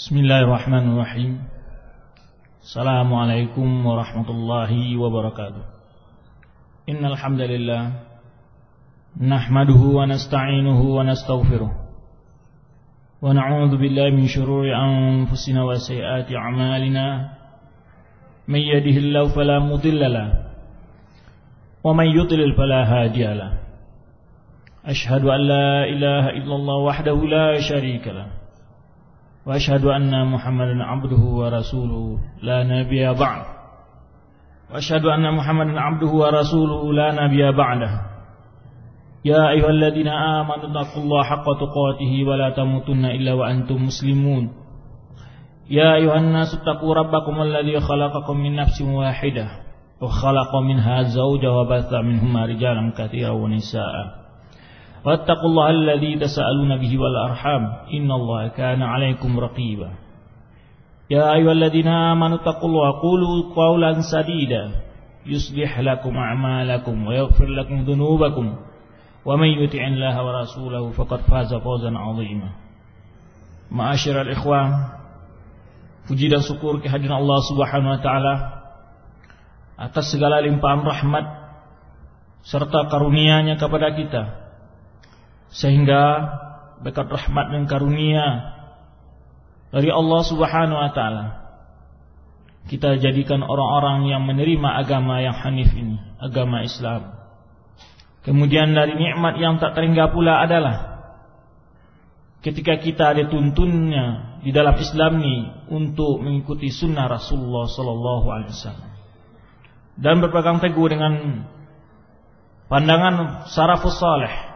بسم الله الرحمن الرحيم. السلام عليكم ورحمة الله وبركاته. إن الحمد لله نحمده ونستعينه ونستغفره ونعوذ بالله من شرور أنفسنا وسيئات أعمالنا. من يده الله فلا مضل له ومن يضلل فلا هادي له. أشهد أن لا إله إلا الله وحده لا شريك له. وأشهد أن محمدا عبده ورسوله. لا نبي بعد. وأشهد أن محمدا عبده ورسوله. لا نبي بعده. يا أيها الذين آمنوا اتقوا الله حق تقاته ولا تموتن إلا وأنتم مسلمون. يا أيها الناس اتقوا ربكم الذي خلقكم من نفس واحدة وخلق منها زوجها وبث منهما رجالا كثيرا ونساء. واتقوا الله الذي تسألون به والأرحام إن الله كان عليكم رقيبا يا أيها الذين آمنوا اتقوا الله وقولوا قولا سديدا يصلح لكم أعمالكم ويغفر لكم ذنوبكم ومن يطع الله ورسوله فقد فاز فوزا عظيما معاشر الإخوان Puji dan syukur kehadiran Allah Subhanahu wa taala atas segala limpahan rahmat serta karunia-Nya kepada kita sehingga berkat rahmat dan karunia dari Allah Subhanahu wa taala kita jadikan orang-orang yang menerima agama yang hanif ini, agama Islam. Kemudian dari nikmat yang tak terhingga pula adalah ketika kita dituntunnya di dalam Islam ini untuk mengikuti sunnah Rasulullah Sallallahu Alaihi Wasallam dan berpegang teguh dengan pandangan sarafus saleh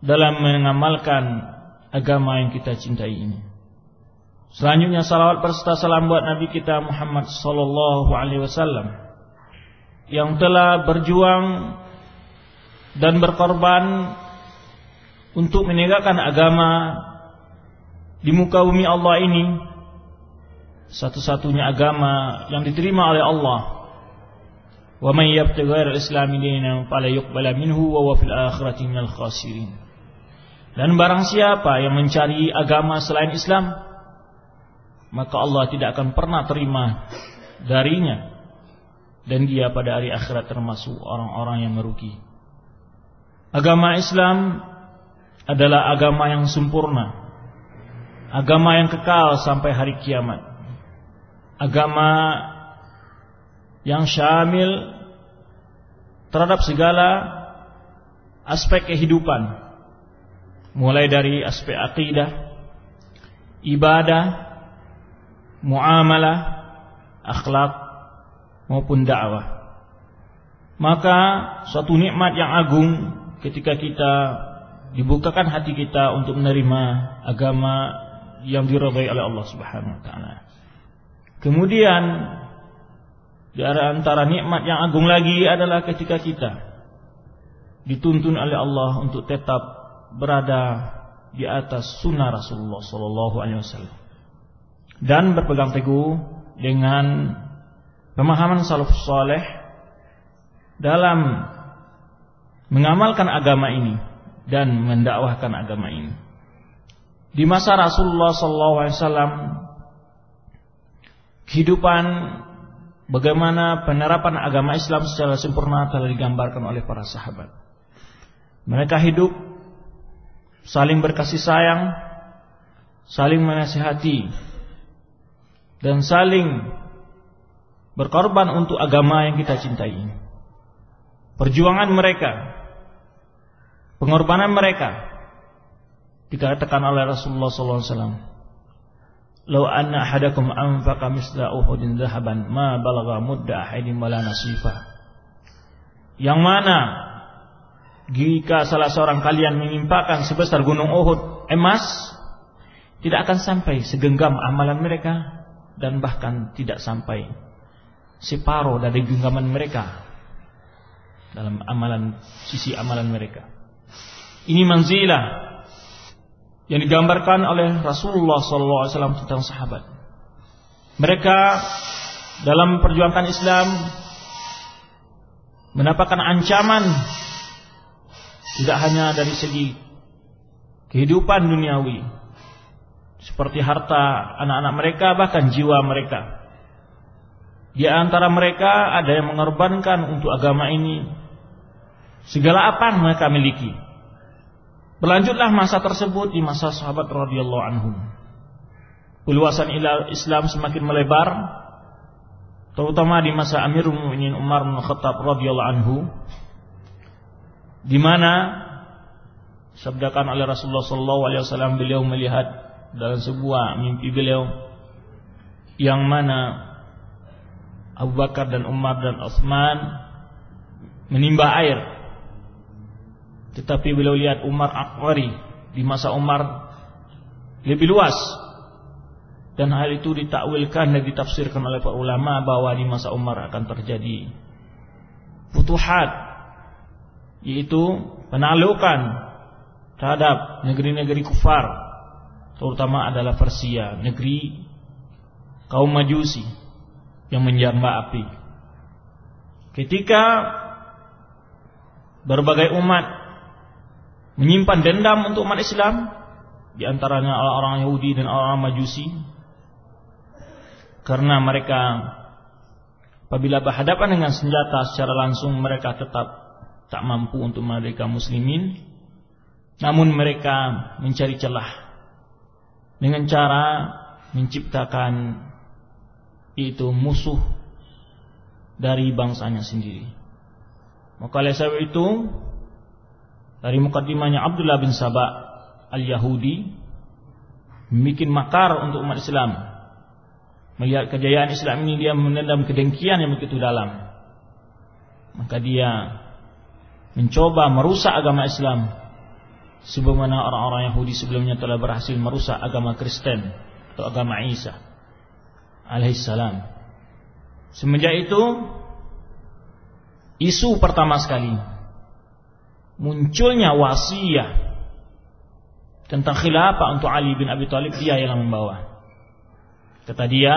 dalam mengamalkan agama yang kita cintai ini. Selanjutnya salawat berserta salam buat Nabi kita Muhammad Sallallahu Alaihi Wasallam yang telah berjuang dan berkorban untuk menegakkan agama di muka bumi Allah ini satu-satunya agama yang diterima oleh Allah. Wa may yabtaghi ghairal islami dinan fala yuqbala minhu wa fil akhirati minal khasirin. Dan barang siapa yang mencari agama selain Islam, maka Allah tidak akan pernah terima darinya dan dia pada hari akhirat termasuk orang-orang yang merugi. Agama Islam adalah agama yang sempurna Agama yang kekal sampai hari kiamat. Agama yang syamil terhadap segala aspek kehidupan. Mulai dari aspek akidah, ibadah, muamalah, akhlak maupun dakwah. Maka suatu nikmat yang agung ketika kita dibukakan hati kita untuk menerima agama yang diridhai oleh Allah Subhanahu wa taala. Kemudian di antara nikmat yang agung lagi adalah ketika kita dituntun oleh Allah untuk tetap berada di atas sunnah Rasulullah Sallallahu Alaihi Wasallam dan berpegang teguh dengan pemahaman salafus saleh dalam mengamalkan agama ini dan mendakwahkan agama ini. Di masa Rasulullah SAW kehidupan bagaimana penerapan agama Islam secara sempurna telah digambarkan oleh para sahabat. Mereka hidup saling berkasih sayang, saling menasihati dan saling berkorban untuk agama yang kita cintai. Perjuangan mereka, pengorbanan mereka dikatakan oleh Rasulullah SAW Lau anna ahadakum anfaqa misla uhudin zahaban ma balagha mudda ahadin wala nasifa Yang mana jika salah seorang kalian mengimpakan sebesar gunung Uhud emas tidak akan sampai segenggam amalan mereka dan bahkan tidak sampai separuh dari genggaman mereka dalam amalan sisi amalan mereka. Ini manzilah yang digambarkan oleh Rasulullah SAW tentang sahabat. Mereka dalam perjuangan Islam mendapatkan ancaman tidak hanya dari segi kehidupan duniawi, seperti harta anak-anak mereka bahkan jiwa mereka. Di antara mereka ada yang mengorbankan untuk agama ini segala apa yang mereka miliki. Berlanjutlah masa tersebut di masa sahabat radhiyallahu anhum. Peluasan Islam semakin melebar terutama di masa Amirul Mukminin Umar bin Khattab radhiyallahu anhu di mana sabdakan oleh Rasulullah sallallahu alaihi wasallam beliau melihat dalam sebuah mimpi beliau yang mana Abu Bakar dan Umar dan Utsman menimba air. Tetapi beliau lihat Umar Akwari di masa Umar lebih luas. Dan hal itu ditakwilkan dan ditafsirkan oleh para ulama bahwa di masa Umar akan terjadi futuhat yaitu penaklukan terhadap negeri-negeri kufar terutama adalah Persia negeri kaum Majusi yang menjamba api. Ketika berbagai umat menyimpan dendam untuk umat Islam di antaranya orang-orang Yahudi dan orang-orang Majusi karena mereka apabila berhadapan dengan senjata secara langsung mereka tetap tak mampu untuk mereka muslimin namun mereka mencari celah dengan cara menciptakan itu musuh dari bangsanya sendiri maka oleh sebab itu dari mukadimahnya Abdullah bin Sabah al-Yahudi membuat makar untuk umat Islam. Melihat kejayaan Islam ini dia menendam kedengkian yang begitu dalam. Maka dia mencoba merusak agama Islam sebagaimana orang-orang Yahudi sebelumnya telah berhasil merusak agama Kristen atau agama Isa alaihissalam. Semenjak itu isu pertama sekali munculnya wasiat tentang khilafah untuk Ali bin Abi Thalib dia yang membawa. Kata dia,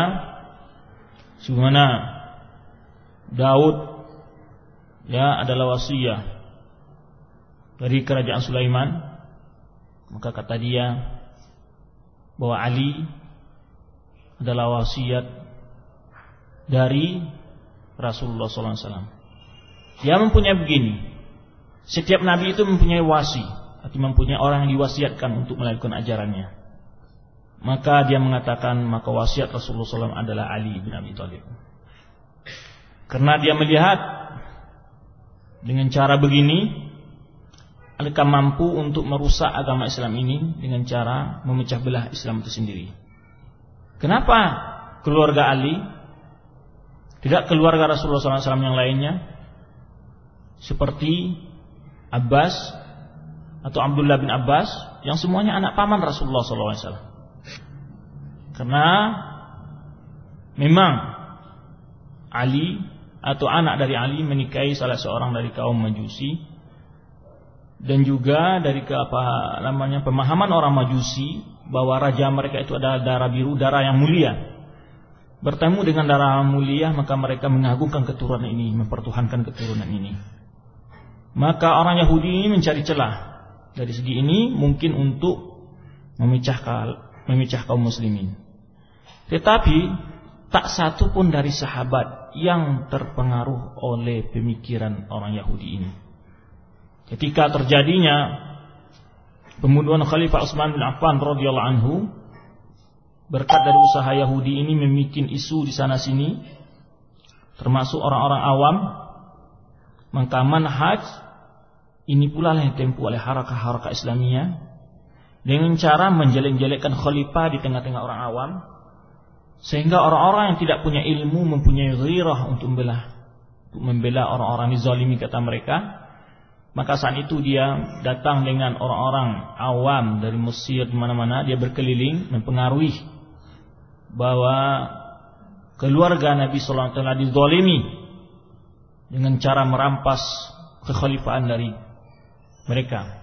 sebagaimana Daud ya adalah wasiat dari kerajaan Sulaiman, maka kata dia bahwa Ali adalah wasiat dari Rasulullah SAW. Dia mempunyai begini, setiap nabi itu mempunyai wasi atau mempunyai orang yang diwasiatkan untuk melakukan ajarannya. Maka dia mengatakan maka wasiat Rasulullah SAW adalah Ali bin Abi Thalib. Karena dia melihat dengan cara begini mereka mampu untuk merusak agama Islam ini dengan cara memecah belah Islam itu sendiri. Kenapa keluarga Ali tidak keluarga Rasulullah SAW yang lainnya seperti Abbas atau Abdullah bin Abbas yang semuanya anak paman Rasulullah SAW. Karena memang Ali atau anak dari Ali menikahi salah seorang dari kaum Majusi dan juga dari ke apa namanya pemahaman orang Majusi bahwa raja mereka itu adalah darah biru, darah yang mulia. Bertemu dengan darah mulia maka mereka mengagungkan keturunan ini, mempertuhankan keturunan ini. Maka orang Yahudi ini mencari celah. Dari segi ini mungkin untuk memecah memecah kaum muslimin. Tetapi tak satu pun dari sahabat yang terpengaruh oleh pemikiran orang Yahudi ini. Ketika terjadinya pembunuhan Khalifah Utsman bin Affan radhiyallahu anhu berkat dari usaha Yahudi ini membuat isu di sana sini termasuk orang-orang awam maka manhaj ini pula yang ditempuh oleh harakah-harakah Islamiyah dengan cara menjelek-jelekkan khalifah di tengah-tengah orang awam sehingga orang-orang yang tidak punya ilmu mempunyai ghirah untuk membela untuk membela orang-orang dizalimi kata mereka maka saat itu dia datang dengan orang-orang awam dari Mesir di mana-mana dia berkeliling mempengaruhi bahwa keluarga Nabi sallallahu alaihi wasallam dizalimi dengan cara merampas kekhalifahan dari mereka.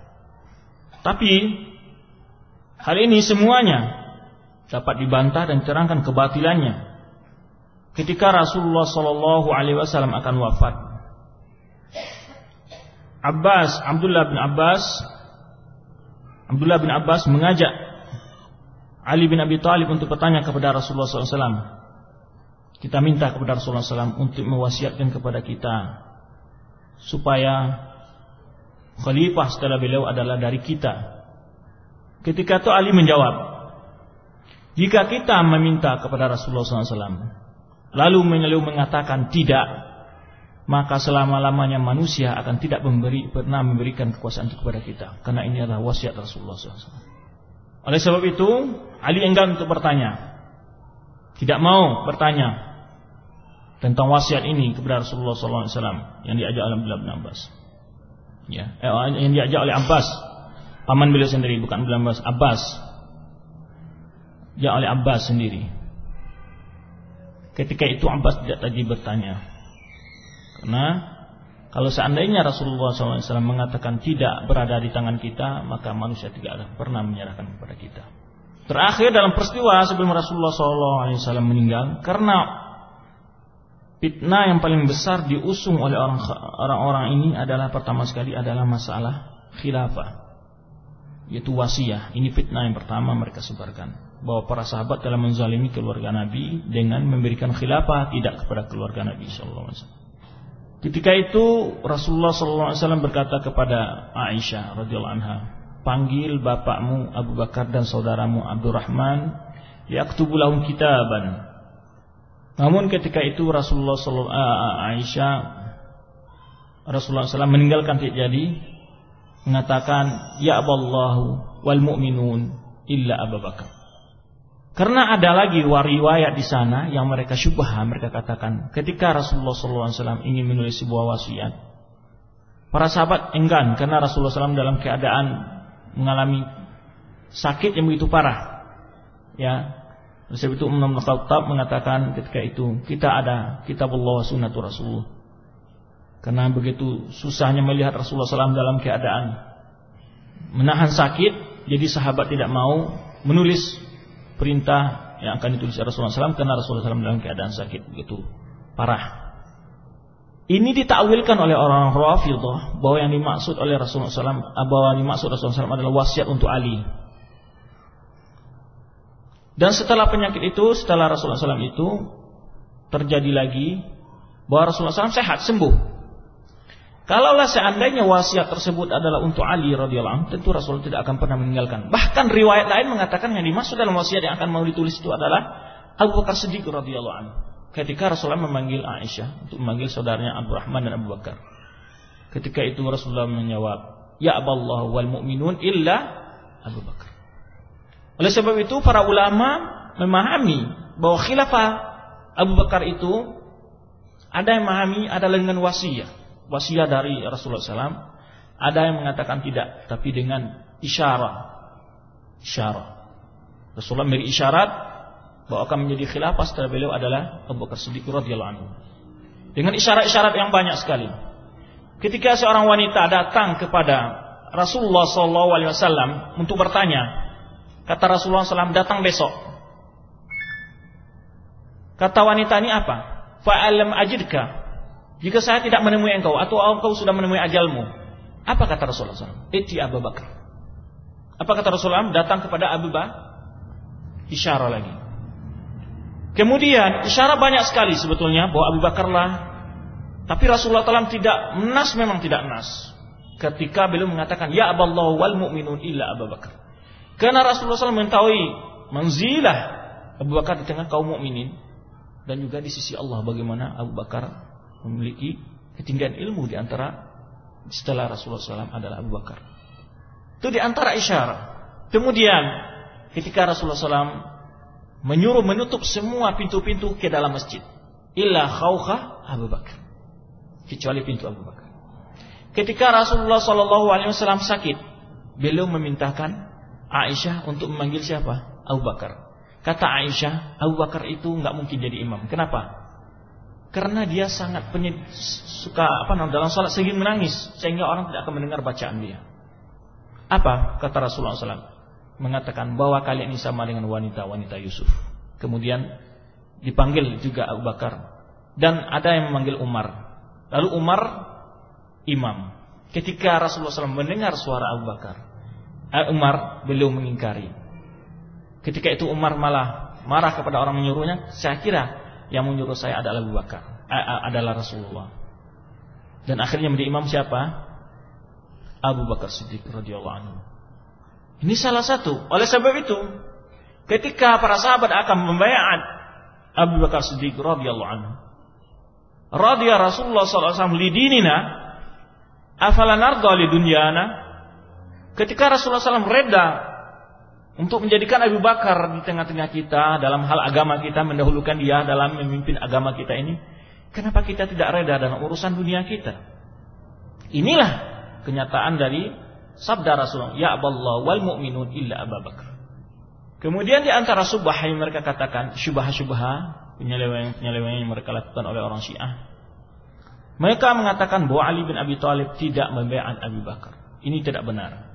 Tapi hal ini semuanya dapat dibantah dan terangkan kebatilannya. Ketika Rasulullah Shallallahu Alaihi Wasallam akan wafat, Abbas Abdullah bin Abbas Abdullah bin Abbas mengajak Ali bin Abi Thalib untuk bertanya kepada Rasulullah SAW. Kita minta kepada Rasulullah SAW untuk mewasiatkan kepada kita supaya khalifah setelah beliau adalah dari kita. Ketika itu Ali menjawab, jika kita meminta kepada Rasulullah SAW, lalu menyelalu mengatakan tidak, maka selama-lamanya manusia akan tidak memberi, pernah memberikan kekuasaan itu kepada kita. Karena ini adalah wasiat Rasulullah SAW. Oleh sebab itu, Ali enggan untuk bertanya. Tidak mau bertanya tentang wasiat ini kepada Rasulullah SAW yang diajak oleh Abdullah bin Abbas. Ya, eh, yang diajak oleh Abbas, paman beliau sendiri, bukan Abdullah bin Abbas, Abbas. Ya oleh Abbas sendiri. Ketika itu Abbas tidak tadi bertanya. Karena kalau seandainya Rasulullah SAW mengatakan tidak berada di tangan kita, maka manusia tidak akan pernah menyerahkan kepada kita. Terakhir dalam peristiwa sebelum Rasulullah SAW meninggal, karena fitnah yang paling besar diusung oleh orang-orang ini adalah pertama sekali adalah masalah khilafah, yaitu wasiah. Ini fitnah yang pertama mereka sebarkan bahwa para sahabat telah menzalimi keluarga Nabi dengan memberikan khilafah tidak kepada keluarga Nabi Wasallam. Ketika itu Rasulullah SAW berkata kepada Aisyah radhiyallahu anha, panggil bapakmu Abu Bakar dan saudaramu Abdurrahman, yaktubu lahum kitaban. Namun ketika itu Rasulullah SAW, Aisyah Rasulullah SAW meninggalkan tidak jadi mengatakan ya Allahu wal mu'minun illa Abu Bakar. Karena ada lagi riwayat di sana yang mereka syubah, mereka katakan ketika Rasulullah SAW ingin menulis sebuah wasiat, para sahabat enggan karena Rasulullah SAW dalam keadaan mengalami sakit yang begitu parah. Ya, Sebab itu Umar Khattab mengatakan ketika itu kita ada kitab Allah sunnatul Rasul. Karena begitu susahnya melihat Rasulullah SAW dalam keadaan menahan sakit, jadi sahabat tidak mau menulis perintah yang akan ditulis Rasulullah SAW karena Rasulullah SAW dalam keadaan sakit begitu parah. Ini ditakwilkan oleh orang Rafidah bahwa yang dimaksud oleh Rasulullah SAW bahwa yang dimaksud Rasulullah SAW adalah wasiat untuk Ali. Dan setelah penyakit itu, setelah Rasulullah SAW itu terjadi lagi bahwa Rasulullah SAW sehat sembuh. Kalaulah seandainya wasiat tersebut adalah untuk Ali radhiyallahu anhu, tentu Rasulullah tidak akan pernah meninggalkan. Bahkan riwayat lain mengatakan yang dimaksud dalam wasiat yang akan mau ditulis itu adalah Abu Bakar Siddiq radhiyallahu anhu. Ketika Rasulullah memanggil Aisyah untuk memanggil saudaranya Rahman dan Abu Bakar. Ketika itu Rasulullah menjawab, "Ya Aballahu wal mu'minun illa Abu Bakar." Oleh sebab itu para ulama memahami bahwa khilafah Abu Bakar itu ada yang memahami adalah dengan wasiat wasiat dari Rasulullah SAW. Ada yang mengatakan tidak, tapi dengan isyarat. Isyarat. Rasulullah memberi isyarat bahwa akan menjadi khilafah setelah beliau adalah Abu Bakar Siddiq radhiyallahu anhu. Dengan isyarat-isyarat yang banyak sekali. Ketika seorang wanita datang kepada Rasulullah SAW untuk bertanya, kata Rasulullah SAW datang besok. Kata wanita ini apa? Fa'alam ajidka jika saya tidak menemui engkau atau engkau sudah menemui ajalmu, apa kata Rasulullah SAW? Iti Abu Bakar. Apa kata Rasulullah? Datang kepada Abu Bakar. Isyarah lagi. Kemudian isyarah banyak sekali sebetulnya bahwa Abu Bakar lah. Tapi Rasulullah SAW tidak nas memang tidak nas. Ketika beliau mengatakan ya Aballahu wal mu'minun illa Abu Bakar. Karena Rasulullah SAW mengetahui manzilah Abu Bakar di tengah kaum mukminin dan juga di sisi Allah bagaimana Abu Bakar memiliki ketinggian ilmu di antara setelah Rasulullah SAW adalah Abu Bakar. Itu di antara isyarat. Kemudian ketika Rasulullah SAW menyuruh menutup semua pintu-pintu ke dalam masjid, illa khawkha Abu Bakar, kecuali pintu Abu Bakar. Ketika Rasulullah SAW sakit, beliau memintakan Aisyah untuk memanggil siapa? Abu Bakar. Kata Aisyah, Abu Bakar itu nggak mungkin jadi imam. Kenapa? Karena dia sangat penyed, suka apa namanya dalam salat sehingga menangis sehingga orang tidak akan mendengar bacaan dia. Apa kata Rasulullah SAW? Mengatakan bahwa kalian ini sama dengan wanita-wanita Yusuf. Kemudian dipanggil juga Abu Bakar dan ada yang memanggil Umar. Lalu Umar imam. Ketika Rasulullah SAW mendengar suara Abu Bakar, eh, Umar beliau mengingkari. Ketika itu Umar malah marah kepada orang menyuruhnya. Saya kira yang menyuruh saya adalah Abu Bakar, adalah Rasulullah. Dan akhirnya menjadi imam siapa? Abu Bakar Siddiq radhiyallahu anhu. Ini salah satu. Oleh sebab itu, ketika para sahabat akan membayar Abu Bakar Siddiq radhiyallahu anhu, radhiya Rasulullah wasallam lidinina afala narda ketika Rasulullah SAW reda untuk menjadikan Abu Bakar di tengah-tengah kita dalam hal agama kita mendahulukan dia dalam memimpin agama kita ini kenapa kita tidak reda dalam urusan dunia kita inilah kenyataan dari sabda Rasulullah ya Allah wal mu'minun illa Abu Bakar kemudian di antara subah yang mereka katakan syubah-syubah penyelewengan-penyelewengan yang mereka lakukan oleh orang Syiah. Mereka mengatakan bahwa Ali bin Abi Thalib tidak membaiat Abu Bakar. Ini tidak benar.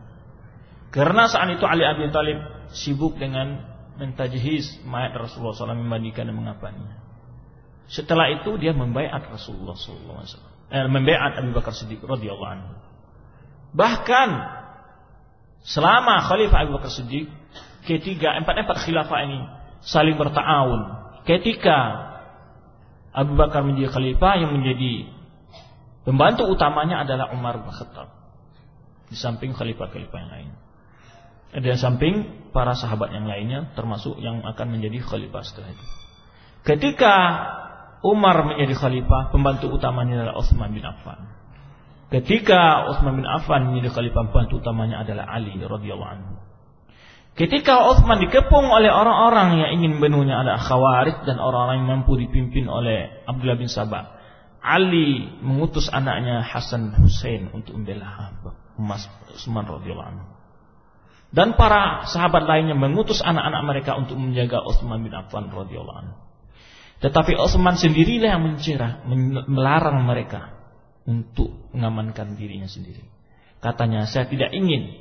Karena saat itu Ali Abi Thalib sibuk dengan mentajhiz mayat Rasulullah SAW membandingkan dan mengapanya. Setelah itu dia membaiat Rasulullah SAW. Eh, Abu Bakar Siddiq radhiyallahu anhu. Bahkan selama Khalifah Abu Bakar Siddiq ketiga empat empat khilafah ini saling bertaawun ketika Abu Bakar menjadi khalifah yang menjadi pembantu utamanya adalah Umar bin Khattab. Di samping khalifah-khalifah yang lain. Ada di samping para sahabat yang lainnya termasuk yang akan menjadi khalifah setelah itu. Ketika Umar menjadi khalifah, pembantu utamanya adalah Utsman bin Affan. Ketika Utsman bin Affan menjadi khalifah, pembantu utamanya adalah Ali radhiyallahu anhu. Ketika Uthman dikepung oleh orang-orang yang ingin membunuhnya adalah Khawarij dan orang-orang yang mampu dipimpin oleh Abdullah bin Sabah. Ali mengutus anaknya Hasan Hussein untuk membela Utsman radhiyallahu anhu. Dan para sahabat lainnya mengutus anak-anak mereka untuk menjaga Utsman bin Affan radhiyallahu anhu. Tetapi Utsman sendirilah yang mencerah, melarang mereka untuk mengamankan dirinya sendiri. Katanya, saya tidak ingin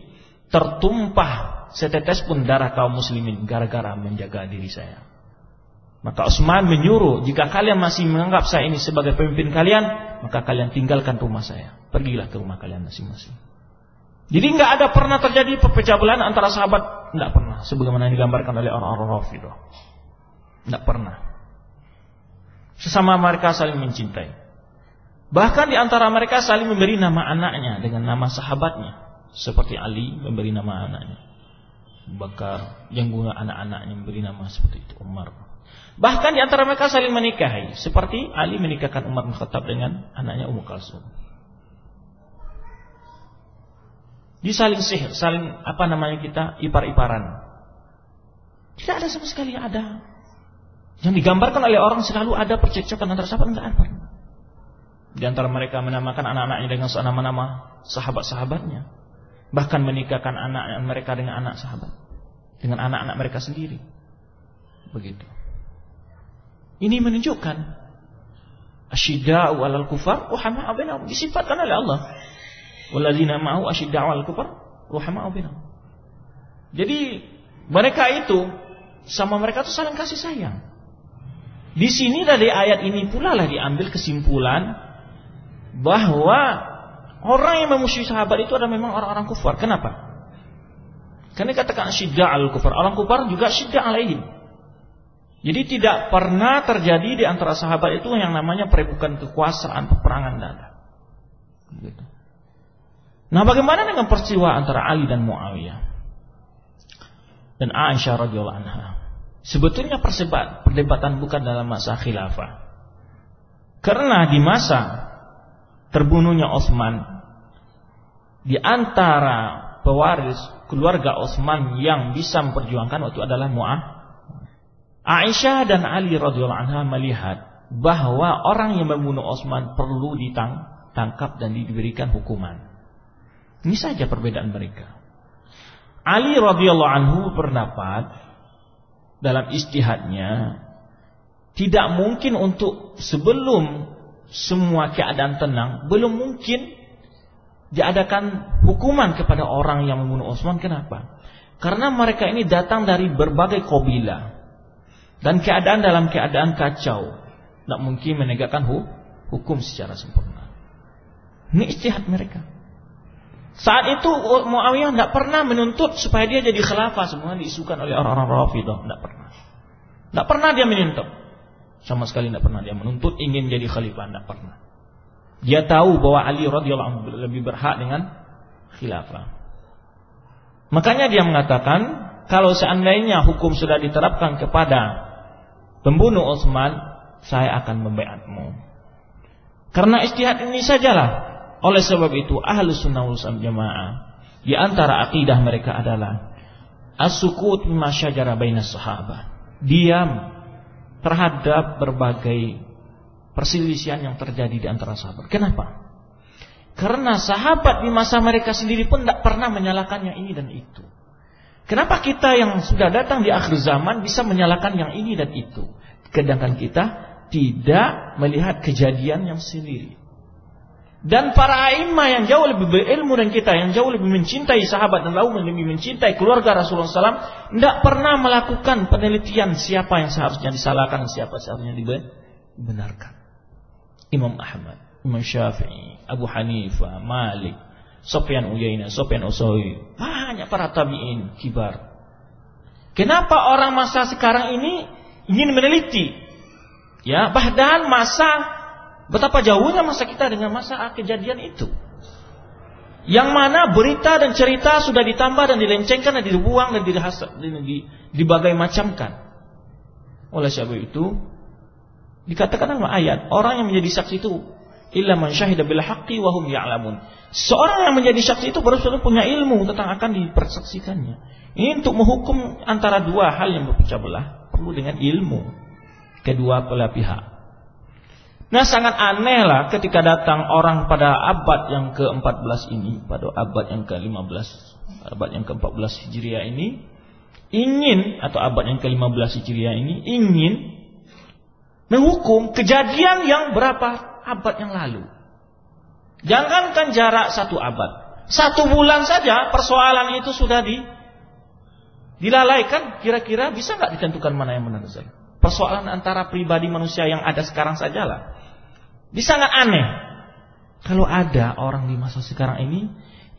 tertumpah setetes pun darah kaum muslimin gara-gara menjaga diri saya. Maka Utsman menyuruh, jika kalian masih menganggap saya ini sebagai pemimpin kalian, maka kalian tinggalkan rumah saya. Pergilah ke rumah kalian masing-masing. Jadi nggak ada pernah terjadi perpecah belah antara sahabat, nggak pernah. Sebagaimana digambarkan oleh orang-orang Rafidah. Nggak pernah. Sesama mereka saling mencintai. Bahkan di antara mereka saling memberi nama anaknya dengan nama sahabatnya. Seperti Ali memberi nama anaknya. Bakar yang guna anak-anaknya memberi nama seperti itu Umar. Bahkan di antara mereka saling menikahi. Seperti Ali menikahkan Umar bin dengan anaknya Ummu Kalsum. Disaling sihir, saling apa namanya kita ipar-iparan. Tidak ada sama sekali ada. Yang digambarkan oleh orang selalu ada percekcokan antara sahabat enggak ada. Di antara mereka menamakan anak-anaknya dengan nama-nama sahabat-sahabatnya bahkan menikahkan anak mereka dengan anak sahabat, dengan anak-anak mereka sendiri. Begitu. Ini menunjukkan asyidda'u 'alal kufar ruhama'u bainahum disifatkan oleh Allah. Walladzina ma'u asyidda'u 'alal kufar ruhama'u bainahum. Jadi mereka itu sama mereka itu saling kasih sayang. Di sini dari ayat ini pula lah diambil kesimpulan bahwa Orang yang memusuhi sahabat itu adalah memang orang-orang kufar. Kenapa? Karena katakan syidda al kufar. Orang kufar juga syidda alaihim. Jadi tidak pernah terjadi di antara sahabat itu yang namanya perebutan kekuasaan, peperangan dada. Gitu. Nah bagaimana dengan peristiwa antara Ali dan Muawiyah? Dan Aisyah radhiyallahu anha. Sebetulnya perdebatan bukan dalam masa khilafah. Karena di masa terbunuhnya Osman di antara pewaris keluarga Utsman yang bisa memperjuangkan waktu adalah Mu'ah. Aisyah dan Ali radhiyallahu anha melihat bahwa orang yang membunuh Utsman perlu ditangkap dan diberikan hukuman. Ini saja perbedaan mereka. Ali radhiyallahu anhu berpendapat dalam istihadnya tidak mungkin untuk sebelum semua keadaan tenang belum mungkin diadakan hukuman kepada orang yang membunuh Utsman. Kenapa? Karena mereka ini datang dari berbagai kabilah dan keadaan dalam keadaan kacau. Tidak mungkin menegakkan hukum secara sempurna. Ini istihad mereka. Saat itu Muawiyah tidak pernah menuntut supaya dia jadi khalifah. Semua diisukan oleh orang-orang Rafidah. Tidak pernah. Tidak pernah dia menuntut. Sama sekali tidak pernah dia menuntut ingin jadi khalifah. Tidak pernah. Dia tahu bahwa Ali radhiyallahu anhu lebih berhak dengan khilafah. Makanya dia mengatakan, kalau seandainya hukum sudah diterapkan kepada pembunuh Utsman, saya akan membaiatmu. Karena istihad ini sajalah oleh sebab itu ahlus sunnah wal jamaah di antara akidah mereka adalah as-sukut mimma sahabat. Diam terhadap berbagai perselisihan yang terjadi di antara sahabat. Kenapa? Karena sahabat di masa mereka sendiri pun tidak pernah menyalahkan yang ini dan itu. Kenapa kita yang sudah datang di akhir zaman bisa menyalahkan yang ini dan itu? Sedangkan kita tidak melihat kejadian yang sendiri. Dan para imam yang jauh lebih berilmu dan kita, yang jauh lebih mencintai sahabat dan lebih mencintai keluarga Rasulullah SAW, tidak pernah melakukan penelitian siapa yang seharusnya disalahkan dan siapa seharusnya dibenarkan. Imam Ahmad, Imam Syafi'i, Abu Hanifah, Malik, Sofyan Uyainah, Sofyan Usawi, banyak para tabi'in kibar. Kenapa orang masa sekarang ini ingin meneliti? Ya, bahkan masa Betapa jauhnya masa kita dengan masa kejadian itu. Yang mana berita dan cerita sudah ditambah dan dilencengkan dan dibuang dan dibagai macamkan. Oleh sebab itu, dikatakan dalam ayat, orang yang menjadi saksi itu illa man syahida bil haqqi wa. Seorang yang menjadi saksi itu baru saja punya ilmu tentang akan dipersaksikannya. Ini untuk menghukum antara dua hal yang berpecah belah perlu dengan ilmu kedua belah pihak. Nah sangat aneh lah ketika datang orang pada abad yang ke-14 ini, pada abad yang ke-15, abad yang ke-14 Hijriah ini, ingin, atau abad yang ke-15 Hijriah ini, ingin menghukum kejadian yang berapa abad yang lalu. Jangankan jarak satu abad, satu bulan saja persoalan itu sudah di, dilalaikan, kira-kira bisa nggak ditentukan mana yang benar? Persoalan antara pribadi manusia yang ada sekarang sajalah. Ini sangat aneh. Kalau ada orang di masa sekarang ini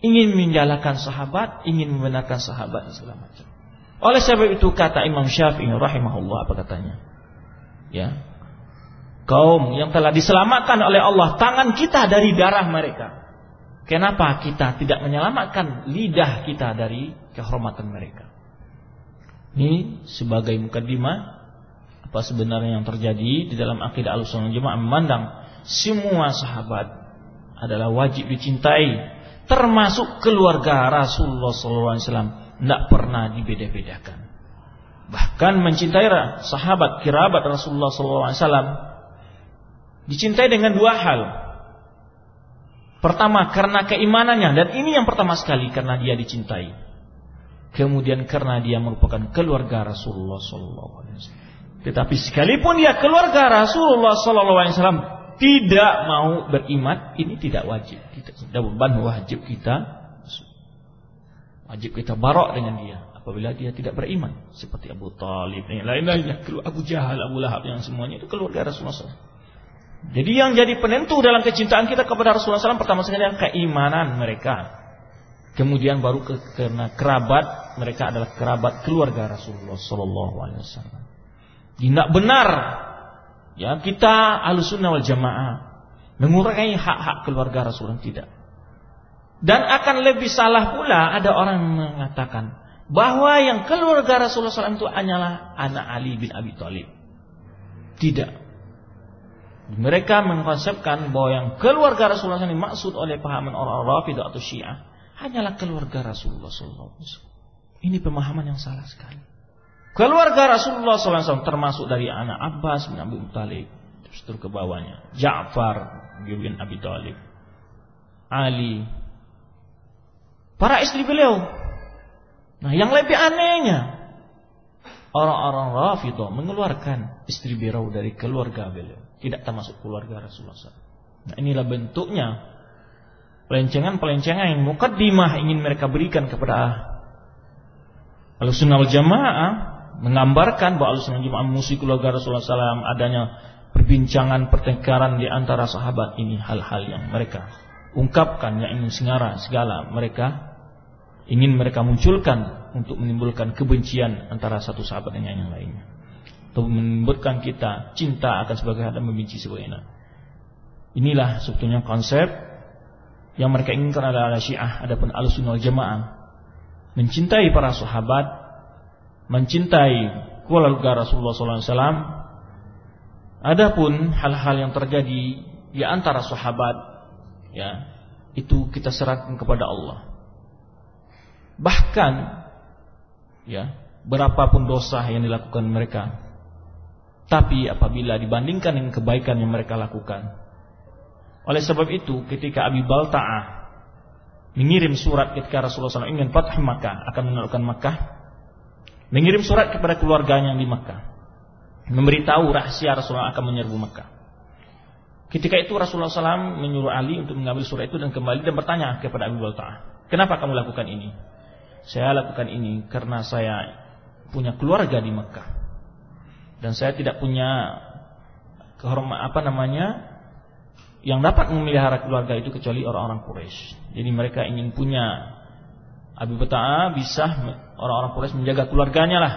ingin menjalankan sahabat, ingin membenarkan sahabat segala macam. Oleh sebab itu kata Imam Syafi'i rahimahullah apa katanya? Ya. Kaum yang telah diselamatkan oleh Allah tangan kita dari darah mereka. Kenapa kita tidak menyelamatkan lidah kita dari kehormatan mereka? Ini sebagai mukadimah apa sebenarnya yang terjadi di dalam akidah Ahlussunnah Jemaah memandang semua sahabat adalah wajib dicintai termasuk keluarga Rasulullah SAW tidak pernah dibeda-bedakan. Bahkan mencintai sahabat kirabat Rasulullah SAW dicintai dengan dua hal. Pertama karena keimanannya dan ini yang pertama sekali karena dia dicintai. Kemudian karena dia merupakan keluarga Rasulullah SAW tetapi sekalipun dia keluarga Rasulullah SAW tidak mau beriman ini tidak wajib. Kita sudah beban wajib kita wajib kita barok dengan dia apabila dia tidak beriman. Seperti Abu Talib dan lain-lainnya Abu Jahal Abu Lahab yang semuanya itu keluarga Rasulullah SAW jadi yang jadi penentu dalam kecintaan kita kepada Rasulullah SAW pertama sekali yang keimanan mereka. Kemudian baru ke, karena kerabat mereka adalah kerabat keluarga Rasulullah SAW tidak benar Ya, kita alusunnah wal jamaah mengurangi hak-hak keluarga Rasulullah tidak. Dan akan lebih salah pula ada orang mengatakan bahwa yang keluarga Rasulullah SAW itu hanyalah anak Ali bin Abi Thalib. Tidak. Mereka mengkonsepkan bahwa yang keluarga Rasulullah SAW maksud oleh pahaman orang-orang Rafidah atau Syiah hanyalah keluarga Rasulullah SAW. Ini pemahaman yang salah sekali. Keluarga Rasulullah SAW termasuk dari anak Abbas bin Abi Thalib, terus ke bawahnya. Ja'far bin Abi Thalib. Ali. Para istri beliau. Nah, yang lebih anehnya orang-orang Rafidah mengeluarkan istri beliau dari keluarga beliau, tidak termasuk keluarga Rasulullah SAW. Nah, inilah bentuknya pelencengan-pelencengan yang mukaddimah ingin mereka berikan kepada Al-Sunnah wal Jamaah menggambarkan bahwa Al-Sunnah Jamaah musuh keluarga Rasulullah SAW adanya perbincangan pertengkaran di antara sahabat ini hal-hal yang mereka ungkapkan, yang ingin sengara segala mereka ingin mereka munculkan untuk menimbulkan kebencian antara satu sahabat dengan yang lainnya. Untuk menimbulkan kita cinta akan sebagai dan membenci sebagai Inilah sebetulnya konsep yang mereka inginkan adalah Syiah adapun Ahlussunnah Jamaah mencintai para sahabat, mencintai keluarga Rasulullah SAW. Adapun hal-hal yang terjadi di antara sahabat, ya itu kita serahkan kepada Allah. Bahkan, ya berapapun dosa yang dilakukan mereka, tapi apabila dibandingkan dengan kebaikan yang mereka lakukan, oleh sebab itu ketika Abi Balta'ah mengirim surat ketika Rasulullah SAW ingin Fath Makkah akan menaklukkan Makkah mengirim surat kepada keluarganya di Makkah memberitahu rahasia Rasulullah akan menyerbu Makkah ketika itu Rasulullah SAW menyuruh Ali untuk mengambil surat itu dan kembali dan bertanya kepada Abi Balta'ah kenapa kamu lakukan ini? Saya lakukan ini karena saya punya keluarga di Makkah dan saya tidak punya kehormatan apa namanya yang dapat memelihara keluarga itu kecuali orang-orang Quraisy. Jadi mereka ingin punya Abi Bata'a bisa orang-orang Quraisy menjaga keluarganya lah.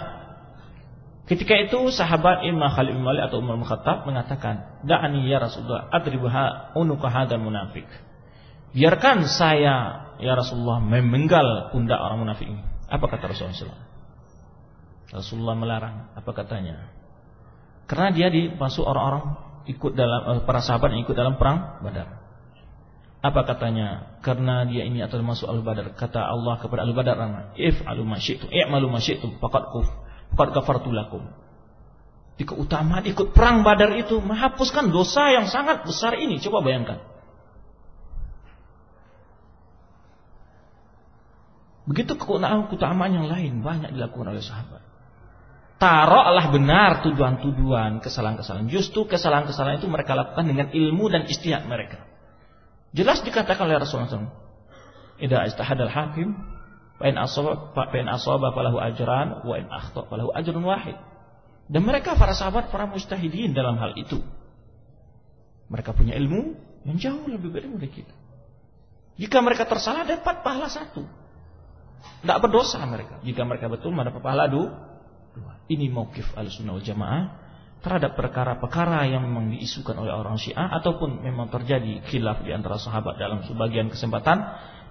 Ketika itu sahabat Imam Khalid bin Walid atau Umar bin Khattab mengatakan, "Da'ani ya Rasulullah adribuha unuka hadzal munafik." Biarkan saya ya Rasulullah memenggal pundak orang munafik ini. Apa kata Rasulullah Rasulullah melarang. Apa katanya? Karena dia dimasuk orang-orang ikut dalam eh, para sahabat yang ikut dalam perang Badar. Apa katanya? Karena dia ini atau masuk Al-Badar. Kata Allah kepada Al-Badar, "If alu masyitu, i'malu masyitu, faqad kuf, faqad ghafartu lakum." Di keutamaan ikut perang Badar itu menghapuskan dosa yang sangat besar ini. Coba bayangkan. Begitu keutamaan-keutamaan yang lain banyak dilakukan oleh sahabat. Taruhlah benar tuduhan-tuduhan, kesalahan-kesalahan. Justru kesalahan-kesalahan itu mereka lakukan dengan ilmu dan istihad mereka. Jelas dikatakan oleh Rasulullah SAW. Idza istahadal hakim fa in asaba fa in asaba falahu ajran wa in akhta falahu wahid. Dan mereka para sahabat para mustahidin dalam hal itu. Mereka punya ilmu yang jauh lebih baik dari kita. Jika mereka tersalah dapat pahala satu. Tidak berdosa mereka. Jika mereka betul mendapat pahala dua ini mauqif al-sunnah wal jamaah terhadap perkara-perkara yang memang diisukan oleh orang syiah ataupun memang terjadi khilaf di antara sahabat dalam sebagian kesempatan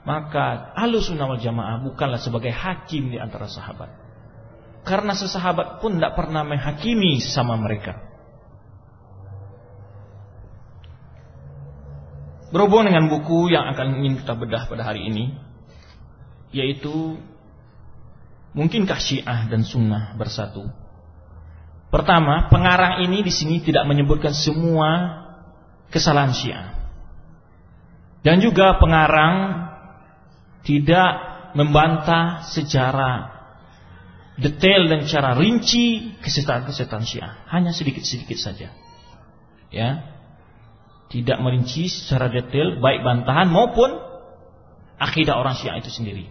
maka al-sunnah wal jamaah bukanlah sebagai hakim di antara sahabat karena sesahabat pun tidak pernah menghakimi sesama mereka berhubung dengan buku yang akan ingin kita bedah pada hari ini yaitu Mungkinkah Syiah dan Sunnah bersatu? Pertama, pengarang ini di sini tidak menyebutkan semua kesalahan Syiah. Dan juga pengarang tidak membantah secara detail dan secara rinci kesesatan-kesesatan Syiah, hanya sedikit-sedikit saja. Ya. Tidak merinci secara detail baik bantahan maupun akidah orang Syiah itu sendiri.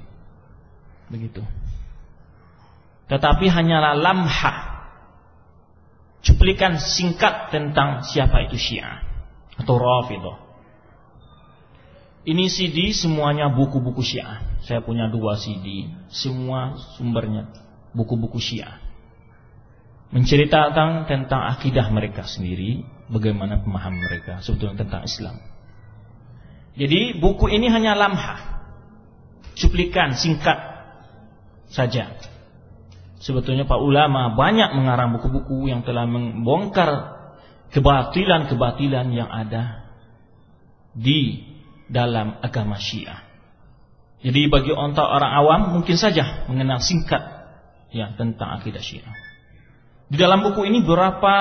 Begitu. Tetapi hanyalah lamha Cuplikan singkat tentang siapa itu Syiah Atau Rafidah Ini CD semuanya buku-buku Syiah. Saya punya dua CD Semua sumbernya buku-buku Syiah. Menceritakan tentang akidah mereka sendiri Bagaimana pemahaman mereka Sebetulnya tentang Islam. Jadi buku ini hanya lamha. Cuplikan singkat saja Sebetulnya Pak ulama banyak mengarang buku-buku yang telah membongkar kebatilan-kebatilan yang ada di dalam agama Syiah. Jadi bagi orang awam mungkin saja mengenal singkat ya tentang akidah Syiah. Di dalam buku ini beberapa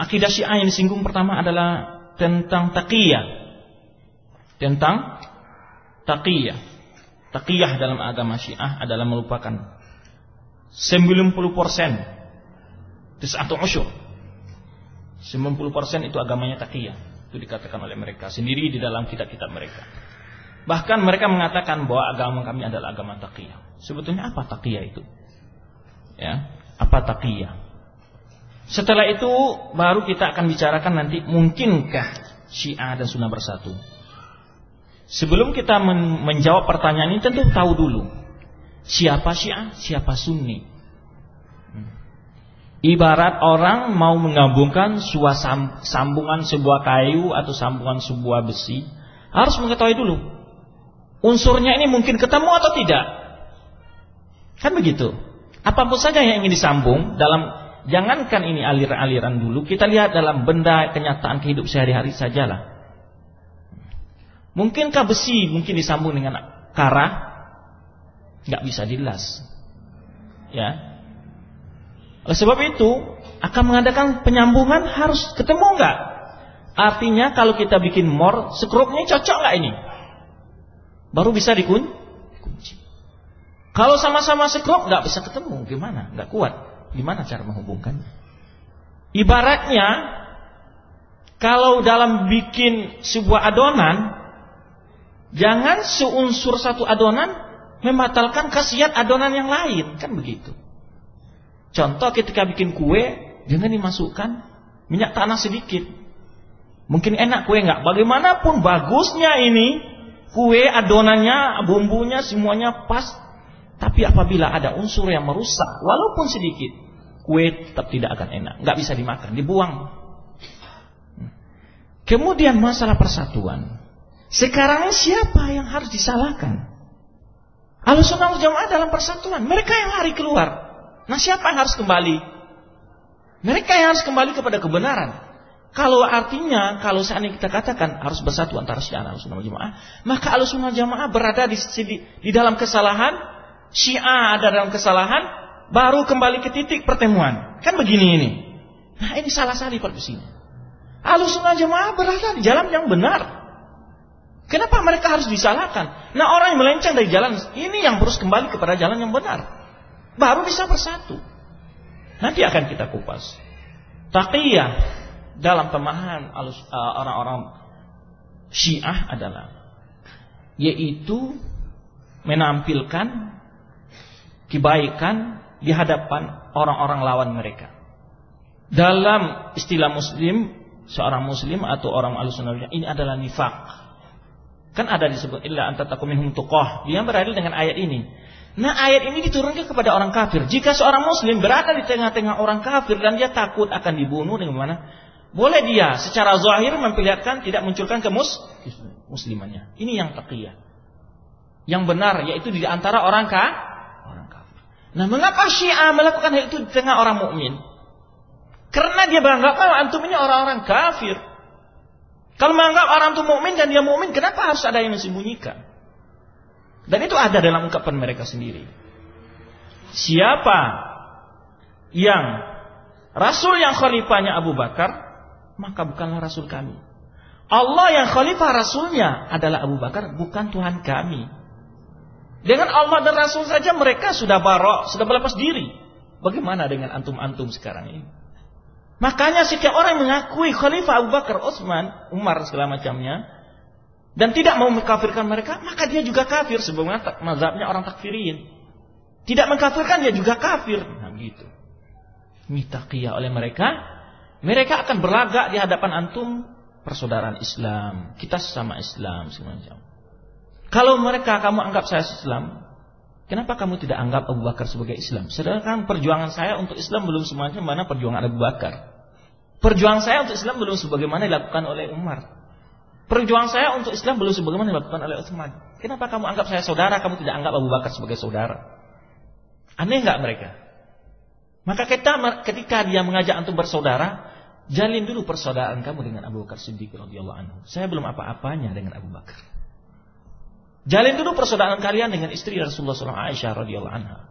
akidah Syiah yang disinggung pertama adalah tentang taqiyah. Tentang taqiyah. Taqiyah dalam agama Syiah adalah melupakan 90 persen. Atau usyur. 90 persen itu agamanya takiyah. Itu dikatakan oleh mereka sendiri di dalam kitab-kitab mereka. Bahkan mereka mengatakan bahwa agama kami adalah agama takiyah. Sebetulnya apa takiyah itu? Ya apa takiyah? Setelah itu baru kita akan bicarakan nanti mungkinkah Syiah dan Sunnah bersatu. Sebelum kita men menjawab pertanyaan ini tentu tahu dulu siapa Syiah, siapa Sunni. Ibarat orang mau menggabungkan sebuah sambungan sebuah kayu atau sambungan sebuah besi, harus mengetahui dulu unsurnya ini mungkin ketemu atau tidak. Kan begitu. Apa pun saja yang ingin disambung dalam jangankan ini aliran-aliran dulu, kita lihat dalam benda kenyataan kehidupan sehari-hari sajalah. Mungkinkah besi mungkin disambung dengan karah? Nggak bisa dilas. Ya. Oleh sebab itu, akan mengadakan penyambungan harus ketemu nggak? Artinya kalau kita bikin mor, skrupnya cocok nggak ini? Baru bisa dikunci. Kalau sama-sama skrup nggak bisa ketemu, gimana? Nggak kuat. Gimana cara menghubungkan? Ibaratnya kalau dalam bikin sebuah adonan Jangan seunsur satu adonan membatalkan khasiat adonan yang lain, kan begitu. Contoh ketika bikin kue, jangan dimasukkan minyak tanah sedikit. Mungkin enak kue nggak? Bagaimanapun bagusnya ini, kue adonannya, bumbunya semuanya pas. Tapi apabila ada unsur yang merusak, walaupun sedikit, kue tetap tidak akan enak, nggak bisa dimakan, dibuang. Kemudian masalah persatuan. Sekarang siapa yang harus disalahkan? Alusunah jamaah dalam persatuan. Mereka yang lari keluar. Nah siapa yang harus kembali? Mereka yang harus kembali kepada kebenaran. Kalau artinya, kalau ini kita katakan harus bersatu antara Syiah dan Alusunah Jamaah, maka Alusunah Jamaah berada di, di, di dalam kesalahan, Syiah ada dalam kesalahan, baru kembali ke titik pertemuan. Kan begini ini. Nah ini salah salih persisinya. Alusunah Jamaah berada di jalan yang benar. Kenapa mereka harus disalahkan? Nah orang yang melenceng dari jalan ini yang harus kembali kepada jalan yang benar. Baru bisa bersatu. Nanti akan kita kupas. Taqiyah dalam pemahaman uh, orang-orang Syiah adalah yaitu menampilkan kebaikan di hadapan orang-orang lawan mereka. Dalam istilah muslim, seorang muslim atau orang alusunah ini adalah nifak Kan ada disebut illa anta takuminhum tuqah. Dia berdalil dengan ayat ini. Nah ayat ini diturunkan kepada orang kafir. Jika seorang muslim berada di tengah-tengah orang kafir dan dia takut akan dibunuh dengan mana? Boleh dia secara zahir memperlihatkan tidak munculkan ke mus muslimannya. Ini yang taqiyah. Yang benar yaitu di antara orang ka orang kafir. Nah, mengapa Syiah melakukan hal itu di tengah orang mukmin? Karena dia beranggapan antum ini orang-orang kafir. Kalau menganggap orang itu mukmin dan dia mukmin, kenapa harus ada yang disembunyikan? Dan itu ada dalam ungkapan mereka sendiri. Siapa yang Rasul yang khalifahnya Abu Bakar, maka bukanlah Rasul kami. Allah yang khalifah Rasulnya adalah Abu Bakar, bukan Tuhan kami. Dengan Allah dan Rasul saja mereka sudah barok, sudah berlepas diri. Bagaimana dengan antum-antum sekarang ini? Makanya setiap orang yang mengakui Khalifah Abu Bakar, Utsman, Umar segala macamnya dan tidak mau mengkafirkan mereka, maka dia juga kafir sebagaimana mazhabnya orang takfirin. Tidak mengkafirkan dia juga kafir. Nah, gitu. Mitaqiyah oleh mereka, mereka akan berlagak di hadapan antum persaudaraan Islam. Kita sesama Islam semacam. Kalau mereka kamu anggap saya Islam, Kenapa kamu tidak anggap Abu Bakar sebagai Islam? Sedangkan perjuangan saya untuk Islam belum semuanya mana perjuangan Abu Bakar. Perjuangan saya untuk Islam belum sebagaimana dilakukan oleh Umar. Perjuangan saya untuk Islam belum sebagaimana dilakukan oleh Utsman. Kenapa kamu anggap saya saudara, kamu tidak anggap Abu Bakar sebagai saudara? Aneh nggak mereka? Maka kita ketika dia mengajak antum bersaudara, jalin dulu persaudaraan kamu dengan Abu Bakar Siddiq radhiyallahu anhu. Saya belum apa-apanya dengan Abu Bakar. Jalin dulu persaudaraan kalian dengan istri Rasulullah SAW Aisyah radhiyallahu anha.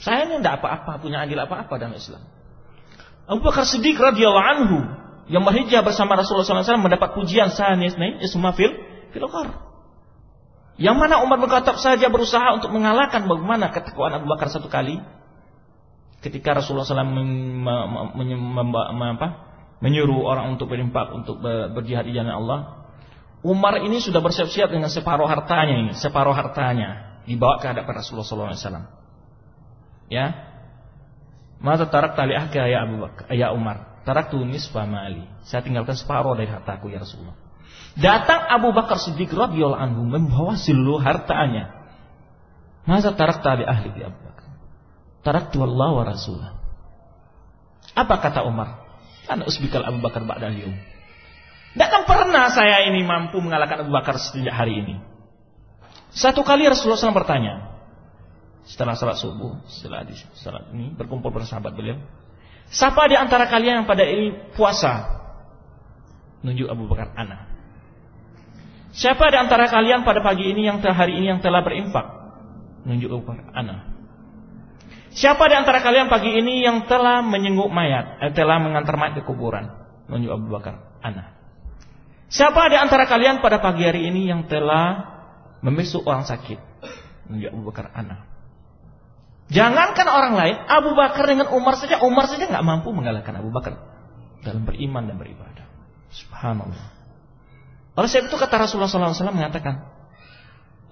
Saya ini tidak apa-apa, punya adil apa-apa dalam Islam. Abu Bakar Siddiq radhiyallahu anhu yang berhijrah bersama Rasulullah SAW mendapat pujian sahanis nih isma fil filqar. Yang mana Umar bin Khattab saja berusaha untuk mengalahkan bagaimana ketakwaan Abu Bakar satu kali ketika Rasulullah SAW menyuruh orang untuk berinfak untuk berjihad di jalan Allah Umar ini sudah bersiap-siap dengan separuh hartanya ini, separuh hartanya dibawa ke hadapan Rasulullah SAW. Ya, mata tarak tali ahka ya Abu Bakar, ya Umar, tarak tunis mali. Saya tinggalkan separuh dari hartaku ya Rasulullah. Datang Abu Bakar Siddiq radhiyallahu anhu membawa seluruh hartanya. Masa tarak tali ahli di Abu Bakar? Tarak Allah wa rasulah. Apa kata Umar? Karena usbikal Abu Bakar ba'dal yum. Tidak akan pernah saya ini mampu mengalahkan Abu Bakar sejak hari ini. Satu kali Rasulullah SAW bertanya. Setelah salat subuh, setelah di salat ini berkumpul bersahabat beliau. Siapa di antara kalian yang pada ini puasa? Nunjuk Abu Bakar Ana. Siapa di antara kalian pada pagi ini yang hari ini yang telah berinfak? Nunjuk Abu Bakar Ana. Siapa di antara kalian pagi ini yang telah menyenguk mayat, eh, telah mengantar mayat ke kuburan? Nunjuk Abu Bakar Ana. Siapa di antara kalian pada pagi hari ini yang telah membesuk orang sakit? Nunjuk Abu Bakar Ana. Jangankan orang lain, Abu Bakar dengan Umar saja, Umar saja nggak mampu mengalahkan Abu Bakar dalam beriman dan beribadah. Subhanallah. Oleh sebab itu kata Rasulullah SAW mengatakan,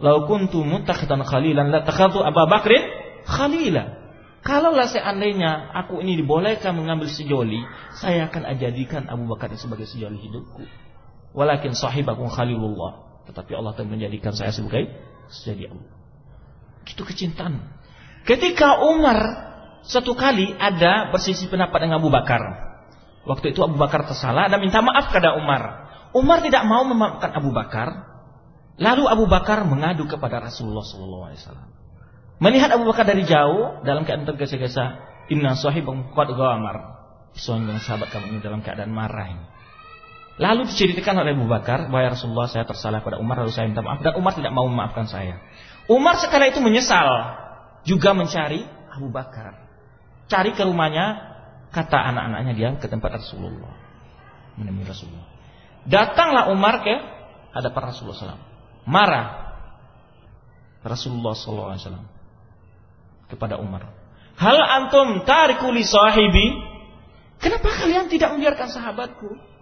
"Lau kuntu mutakhidan khalilan la takhadtu Abu Bakrin khalila." Kalaulah seandainya aku ini dibolehkan mengambil sejoli, saya akan jadikan Abu Bakar sebagai sejoli hidupku. Walakin sahibakum khalilullah. Tetapi Allah telah menjadikan saya sebagai sejoli Allah. Itu kecintaan Ketika Umar satu kali ada bersisi pendapat dengan Abu Bakar. Waktu itu Abu Bakar tersalah dan minta maaf kepada Umar. Umar tidak mau memaafkan Abu Bakar. Lalu Abu Bakar mengadu kepada Rasulullah SAW. Melihat Abu Bakar dari jauh dalam keadaan tergesa-gesa, Inna sahibang qad ghamar. Sesungguhnya sahabat kamu ini dalam keadaan marah. Lalu diceritakan oleh Abu Bakar, bahwa Rasulullah saya tersalah pada Umar lalu saya minta maaf dan Umar tidak mau memaafkan saya. Umar sekala itu menyesal juga mencari Abu Bakar. Cari ke rumahnya, kata anak-anaknya dia ke tempat Rasulullah. Menemui Rasulullah. Datanglah Umar ke hadapan Rasulullah SAW. Marah Rasulullah SAW kepada Umar. Hal antum tarikuli sahibi? Kenapa kalian tidak membiarkan sahabatku?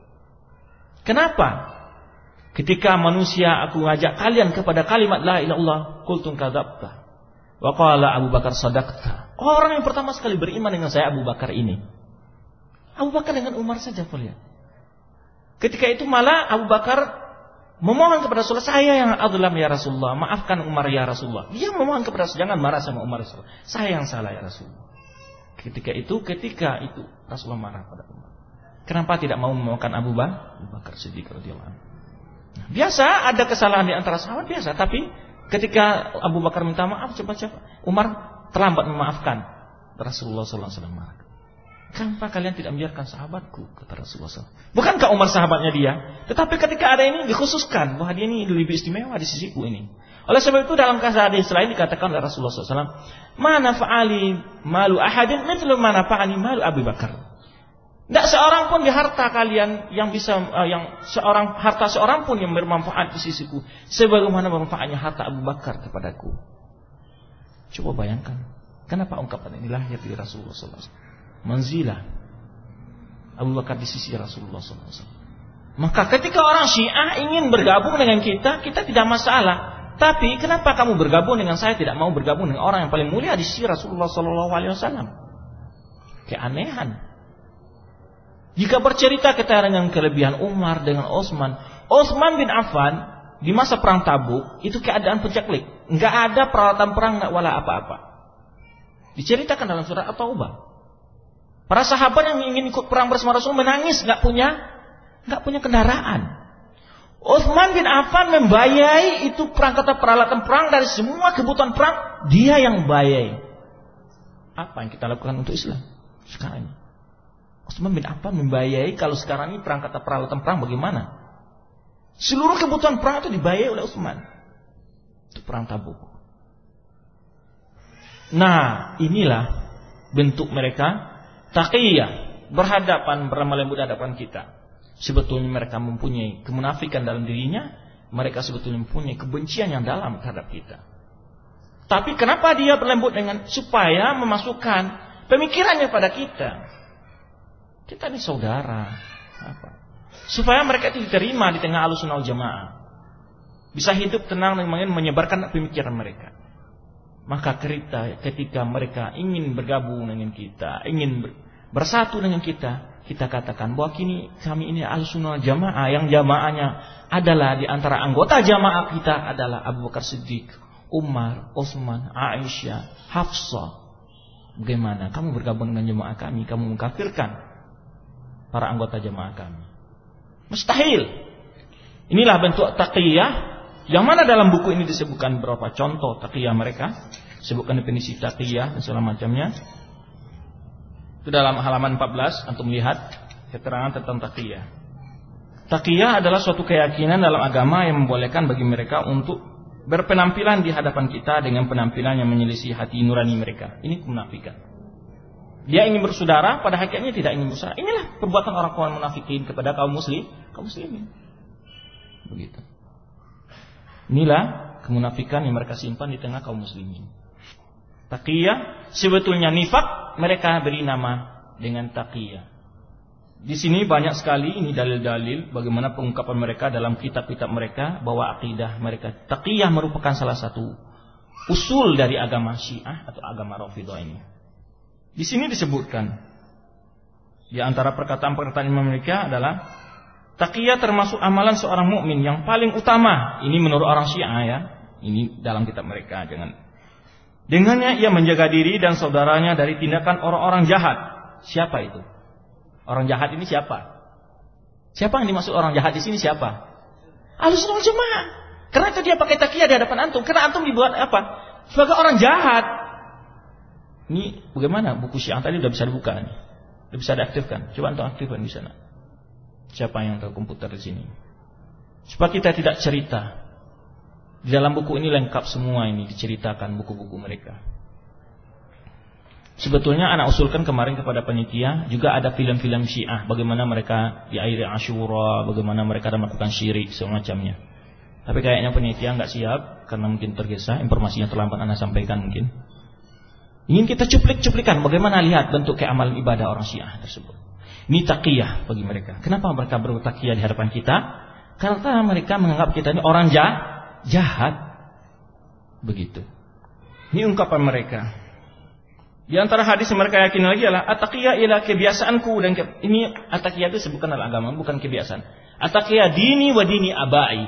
Kenapa? Ketika manusia aku ngajak kalian kepada kalimat la ilaha illallah, kultum kadzabta. Waqala Abu Bakar sadaqta. Orang yang pertama sekali beriman dengan saya Abu Bakar ini. Abu Bakar dengan Umar saja lihat. Ketika itu malah Abu Bakar memohon kepada Rasulullah, saya yang adlam ya Rasulullah, maafkan Umar ya Rasulullah. Dia memohon kepada Rasulullah, jangan marah sama Umar Rasulullah. Saya yang salah ya Rasulullah. Ketika itu, ketika itu Rasulullah marah pada Umar. Kenapa tidak mau memaafkan Abu Bakar? Siddiq radhiyallahu anhu. Nah, biasa ada kesalahan di antara sahabat biasa, tapi Ketika Abu Bakar minta maaf, cepat-cepat. Umar terlambat memaafkan. Rasulullah SAW marah. Kenapa kalian tidak membiarkan sahabatku? Kata Rasulullah SAW. Bukankah Umar sahabatnya dia? Tetapi ketika ada ini dikhususkan bahwa dia ini lebih istimewa di sisiku ini. Oleh sebab itu dalam kisah hadis lain dikatakan oleh Rasulullah SAW, mana faali malu ahadin, mana faali malu Abu Bakar. Tidak seorang pun di harta kalian yang bisa uh, yang seorang harta seorang pun yang bermanfaat di sisiku sebagaimana bermanfaatnya harta Abu Bakar kepadaku. Coba bayangkan, kenapa ungkapan ini lahir dari Rasulullah SAW? Manzilah Abu Bakar di sisi Rasulullah SAW. Maka ketika orang Syiah ingin bergabung dengan kita, kita tidak masalah. Tapi kenapa kamu bergabung dengan saya tidak mau bergabung dengan orang yang paling mulia di sisi Rasulullah SAW? Keanehan. Jika bercerita kita dengan kelebihan Umar dengan Osman, Osman bin Affan di masa perang Tabuk itu keadaan pencaklik, nggak ada peralatan perang nggak wala apa-apa. Diceritakan dalam surat At-Taubah. Para sahabat yang ingin ikut perang bersama Rasul menangis nggak punya nggak punya kendaraan. Utsman bin Affan membayai itu perangkat peralatan perang dari semua kebutuhan perang dia yang bayai. Apa yang kita lakukan untuk Islam sekarang ini? Utsman bin Affan membayai kalau sekarang ini perangkat peralatan perang bagaimana? Seluruh kebutuhan perang itu dibayai oleh Utsman. Itu perang Tabuk. Nah, inilah bentuk mereka taqiyah, berhadapan beramal lembut hadapan kita. Sebetulnya mereka mempunyai kemunafikan dalam dirinya, mereka sebetulnya mempunyai kebencian yang dalam terhadap kita. Tapi kenapa dia berlembut dengan supaya memasukkan pemikirannya pada kita? Kita ini saudara. Apa? Supaya mereka itu diterima di tengah alusunau jamaah. Bisa hidup tenang dan menyebarkan pemikiran mereka. Maka kerita ketika mereka ingin bergabung dengan kita, ingin bersatu dengan kita, kita katakan bahwa kini kami ini al-sunnah jamaah yang jamaahnya adalah di antara anggota jamaah kita adalah Abu Bakar Siddiq, Umar, Utsman, Aisyah, Hafsah. Bagaimana kamu bergabung dengan jamaah kami, kamu mengkafirkan para anggota jamaah kami? Mustahil. Inilah bentuk taqiyah yang mana dalam buku ini disebutkan beberapa contoh taqiyah mereka, sebutkan definisi taqiyah dan segala macamnya. Itu dalam halaman 14 untuk melihat keterangan tentang taqiyah. Taqiyah adalah suatu keyakinan dalam agama yang membolehkan bagi mereka untuk berpenampilan di hadapan kita dengan penampilan yang menyelisih hati nurani mereka. Ini kemunafikan. Dia ingin bersaudara, pada hakikatnya tidak ingin bersaudara. Inilah perbuatan orang-orang munafikin kepada kaum muslim, kaum muslimin. Begitu. Inilah kemunafikan yang mereka simpan di tengah kaum muslimin. Taqiyah sebetulnya nifak mereka beri nama dengan taqiyah. Di sini banyak sekali ini dalil-dalil bagaimana pengungkapan mereka dalam kitab-kitab mereka bahwa akidah mereka taqiyah merupakan salah satu usul dari agama Syiah atau agama Rafidhah ini. Di sini disebutkan di antara perkataan-perkataan imam mereka adalah taqiyah termasuk amalan seorang mukmin yang paling utama. Ini menurut orang Syiah ya. Ini dalam kitab mereka jangan Dengannya ia menjaga diri dan saudaranya dari tindakan orang-orang jahat. Siapa itu? Orang jahat ini siapa? Siapa yang dimaksud orang jahat di sini siapa? Alusunul Jemaah. Karena itu dia pakai takiyah di hadapan antum. Karena antum dibuat apa? Sebagai orang jahat. Ini bagaimana buku Syiah tadi sudah bisa dibuka nih. Sudah bisa diaktifkan. Coba antum aktifkan di sana. Siapa yang tahu komputer di sini? Supaya kita tidak cerita di dalam buku ini lengkap semua ini diceritakan buku-buku mereka. Sebetulnya anak usulkan kemarin kepada panitia juga ada film-film Syiah bagaimana mereka di air Ashura, bagaimana mereka melakukan syirik semacamnya. Tapi kayaknya panitia nggak siap karena mungkin tergesa informasinya terlambat anak sampaikan mungkin. Ingin kita cuplik-cuplikan bagaimana lihat bentuk keamalan ibadah orang Syiah tersebut. Ini takiyah bagi mereka. Kenapa mereka bertakiyah di hadapan kita? Karena mereka menganggap kita ini orang jahat jahat. Begitu. Ini ungkapan mereka. Di antara hadis yang mereka yakin lagi adalah ataqiyah ialah kebiasaanku dan ke, ini ataqiyah itu dalam agama bukan kebiasaan. Ataqiyah dini wa dini abai.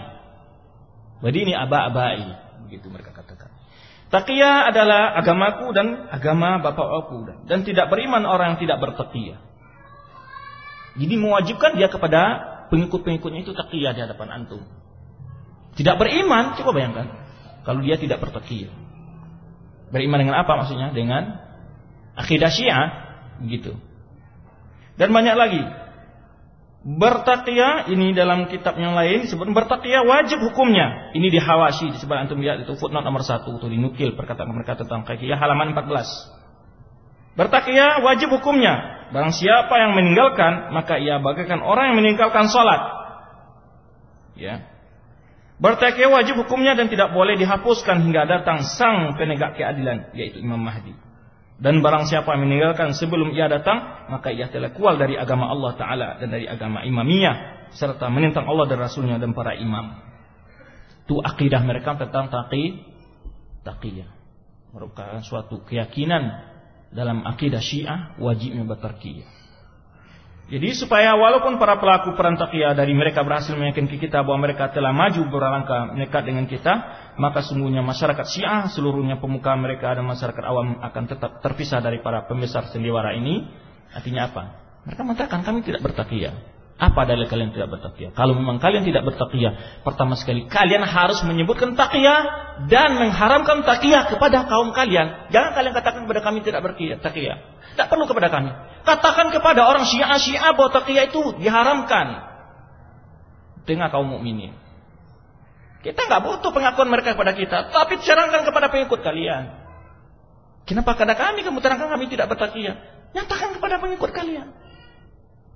Wa dini aba abai. Begitu mereka katakan. Taqiyah adalah agamaku dan agama bapak aku dan tidak beriman orang yang tidak bertaqiyah. Jadi mewajibkan dia kepada pengikut-pengikutnya itu taqiyah di hadapan antum. Tidak beriman, coba bayangkan. Kalau dia tidak bertakiyah. Beriman dengan apa maksudnya? Dengan akidah Syiah, begitu. Dan banyak lagi. Bertakiyah ini dalam kitab yang lain disebut bertakiyah wajib hukumnya. Ini di Hawashi disebut antum lihat itu footnote nomor satu itu dinukil perkataan mereka tentang takiyah halaman 14. Bertakiyah wajib hukumnya. Barang siapa yang meninggalkan maka ia bagaikan orang yang meninggalkan sholat. Ya, Bertakya wajib hukumnya dan tidak boleh dihapuskan hingga datang sang penegak keadilan yaitu Imam Mahdi. Dan barang siapa meninggalkan sebelum ia datang maka ia telah keluar dari agama Allah Taala dan dari agama imamiyah serta menentang Allah dan Rasulnya dan para imam. Itu akidah mereka tentang taqi taqiyah. Merupakan suatu keyakinan dalam akidah Syiah wajibnya bertakiyah. Jadi supaya walaupun para pelaku perang taqiyah dari mereka berhasil meyakinkan kita bahwa mereka telah maju berlangkah mendekat dengan kita, maka sungguhnya masyarakat Syiah seluruhnya pemuka mereka dan masyarakat awam akan tetap terpisah dari para pembesar sendiwara ini. Artinya apa? Mereka mengatakan kami tidak bertakiyah. Apa dalil kalian tidak bertakiyah? Kalau memang kalian tidak bertakiyah, pertama sekali kalian harus menyebutkan takiyah dan mengharamkan takiyah kepada kaum kalian. Jangan kalian katakan kepada kami tidak bertakiyah. Tidak perlu kepada kami. Katakan kepada orang Syiah Syiah bahwa taqiyah itu diharamkan dengan kaum mukminin. Kita nggak butuh pengakuan mereka kepada kita, tapi terangkan kepada pengikut kalian. Kenapa kata kami kamu terangkan kami tidak bertakiyah? Nyatakan kepada pengikut kalian.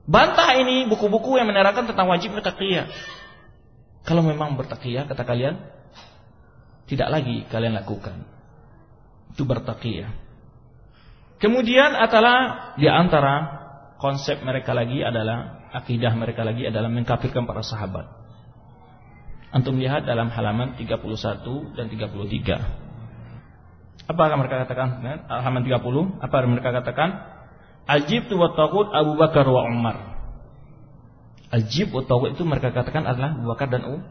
Bantah ini buku-buku yang menerangkan tentang wajib bertakiyah. Kalau memang bertakiyah kata kalian, tidak lagi kalian lakukan. Itu bertakiyah. Kemudian adalah di antara konsep mereka lagi adalah akidah mereka lagi adalah mengkafirkan para sahabat. Antum lihat dalam halaman 31 dan 33. Apa mereka katakan? Halaman 30, apa yang mereka katakan? Al-Jibt wa Tagut Abu Bakar wa Umar. Al-Jibt wa Tagut itu mereka katakan adalah Abu Bakar dan Umar.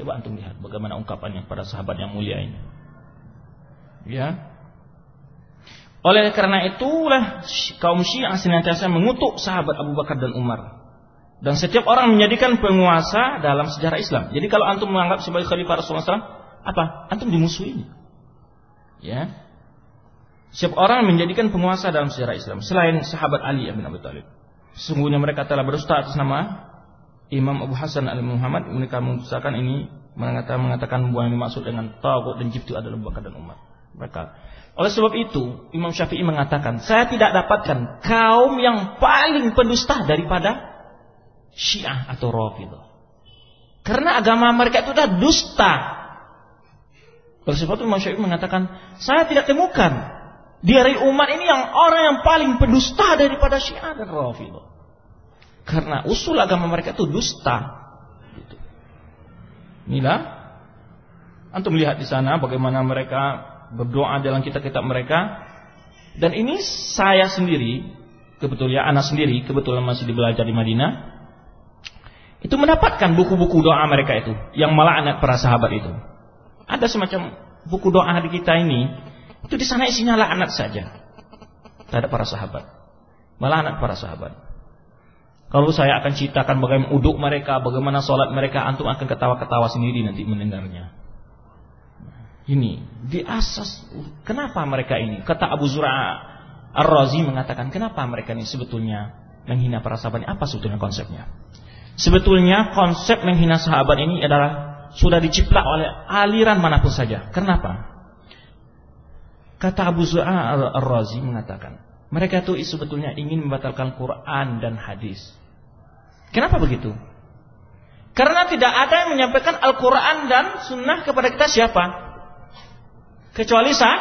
Coba antum lihat bagaimana ungkapannya pada sahabat yang mulia ini. Ya. Oleh karena itulah kaum Syiah senantiasa mengutuk sahabat Abu Bakar dan Umar. Dan setiap orang menjadikan penguasa dalam sejarah Islam. Jadi kalau antum menganggap sebagai khalifah Rasulullah SAW, apa? Antum dimusuhi. Ya. Setiap orang menjadikan penguasa dalam sejarah Islam selain sahabat Ali bin Abi Thalib. Sesungguhnya mereka telah berdusta atas nama Imam Abu Hasan al Muhammad mereka mendustakan ini mengatakan mengatakan bahwa yang dimaksud dengan tagut dan jibtu adalah Bakar dan Umar. Mereka. Oleh sebab itu, Imam Syafi'i mengatakan, saya tidak dapatkan kaum yang paling pendusta daripada Syiah atau Rafidhah. Karena agama mereka itu adalah dusta. Oleh sebab itu Imam Syafi'i mengatakan, saya tidak temukan dari umat ini yang orang yang paling pendusta daripada Syiah dan Rafidhah. Karena usul agama mereka itu dusta. Gitu. Inilah antum lihat di sana bagaimana mereka berdoa dalam kitab-kitab mereka. Dan ini saya sendiri, kebetulan ya anak sendiri, kebetulan masih belajar di Madinah, itu mendapatkan buku-buku doa mereka itu yang malah anak para sahabat itu. Ada semacam buku doa di kita ini itu di sana isinya laknat saja terhadap para sahabat. Malah anak para sahabat. Kalau saya akan ceritakan bagaimana uduk mereka, bagaimana sholat mereka, antum akan ketawa-ketawa sendiri nanti mendengarnya. Ini di asas kenapa mereka ini? Kata Abu Zura Ar-Razi mengatakan kenapa mereka ini sebetulnya menghina para sahabat? Apa sebetulnya konsepnya? Sebetulnya konsep menghina sahabat ini adalah sudah diciplak oleh aliran mana pun saja. Kenapa? Kata Abu Zu'a Ar-Razi mengatakan, mereka itu sebetulnya ingin membatalkan Quran dan hadis. Kenapa begitu? Karena tidak ada yang menyampaikan Al-Quran dan Sunnah kepada kita siapa? Kecuali sah,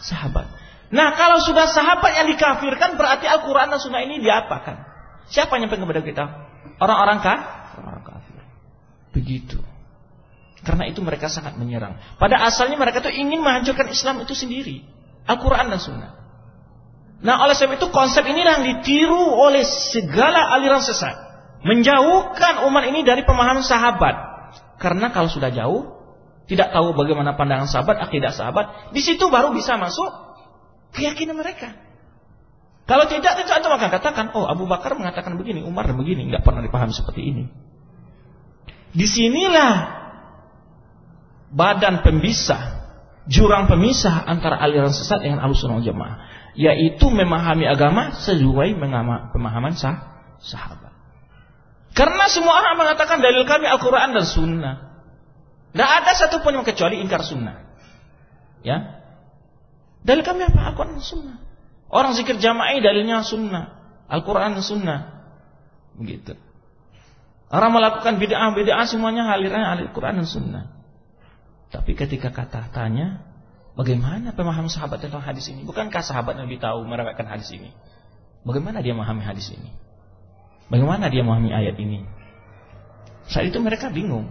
sahabat. Nah kalau sudah sahabat yang dikafirkan berarti Al-Quran dan Sunnah ini diapakan? Siapa yang menyampaikan kepada kita? Orang-orang kah? Orang kafir. Begitu. Karena itu mereka sangat menyerang. Pada asalnya mereka itu ingin menghancurkan Islam itu sendiri. Al-Quran dan Sunnah. Nah oleh sebab itu konsep inilah yang ditiru oleh segala aliran sesat. Menjauhkan umat ini dari pemahaman sahabat. Karena kalau sudah jauh, tidak tahu bagaimana pandangan sahabat, akidah sahabat, di situ baru bisa masuk keyakinan mereka. Kalau tidak, itu antum akan katakan, oh Abu Bakar mengatakan begini, Umar begini, nggak pernah dipahami seperti ini. Di sinilah badan pemisah, jurang pemisah antara aliran sesat dengan alusunah jamaah, yaitu memahami agama sesuai pemahaman sah, sahabat. Karena semua orang mengatakan dalil kami Al-Quran dan Sunnah. Tidak ada satupun yang kecuali ingkar Sunnah. Ya, dalil kami apa? Al-Quran dan Sunnah. Orang zikir jamaah dalilnya Sunnah, Al-Quran dan Sunnah. Begitu. Orang melakukan bid'ah-bid'ah semuanya alirannya Al-Quran dan Sunnah. Tapi ketika kata tanya, bagaimana pemahaman sahabat tentang hadis ini? Bukankah sahabat lebih tahu merapatkan hadis ini? Bagaimana dia memahami hadis ini? Bagaimana dia memahami ayat ini? Saat itu mereka bingung.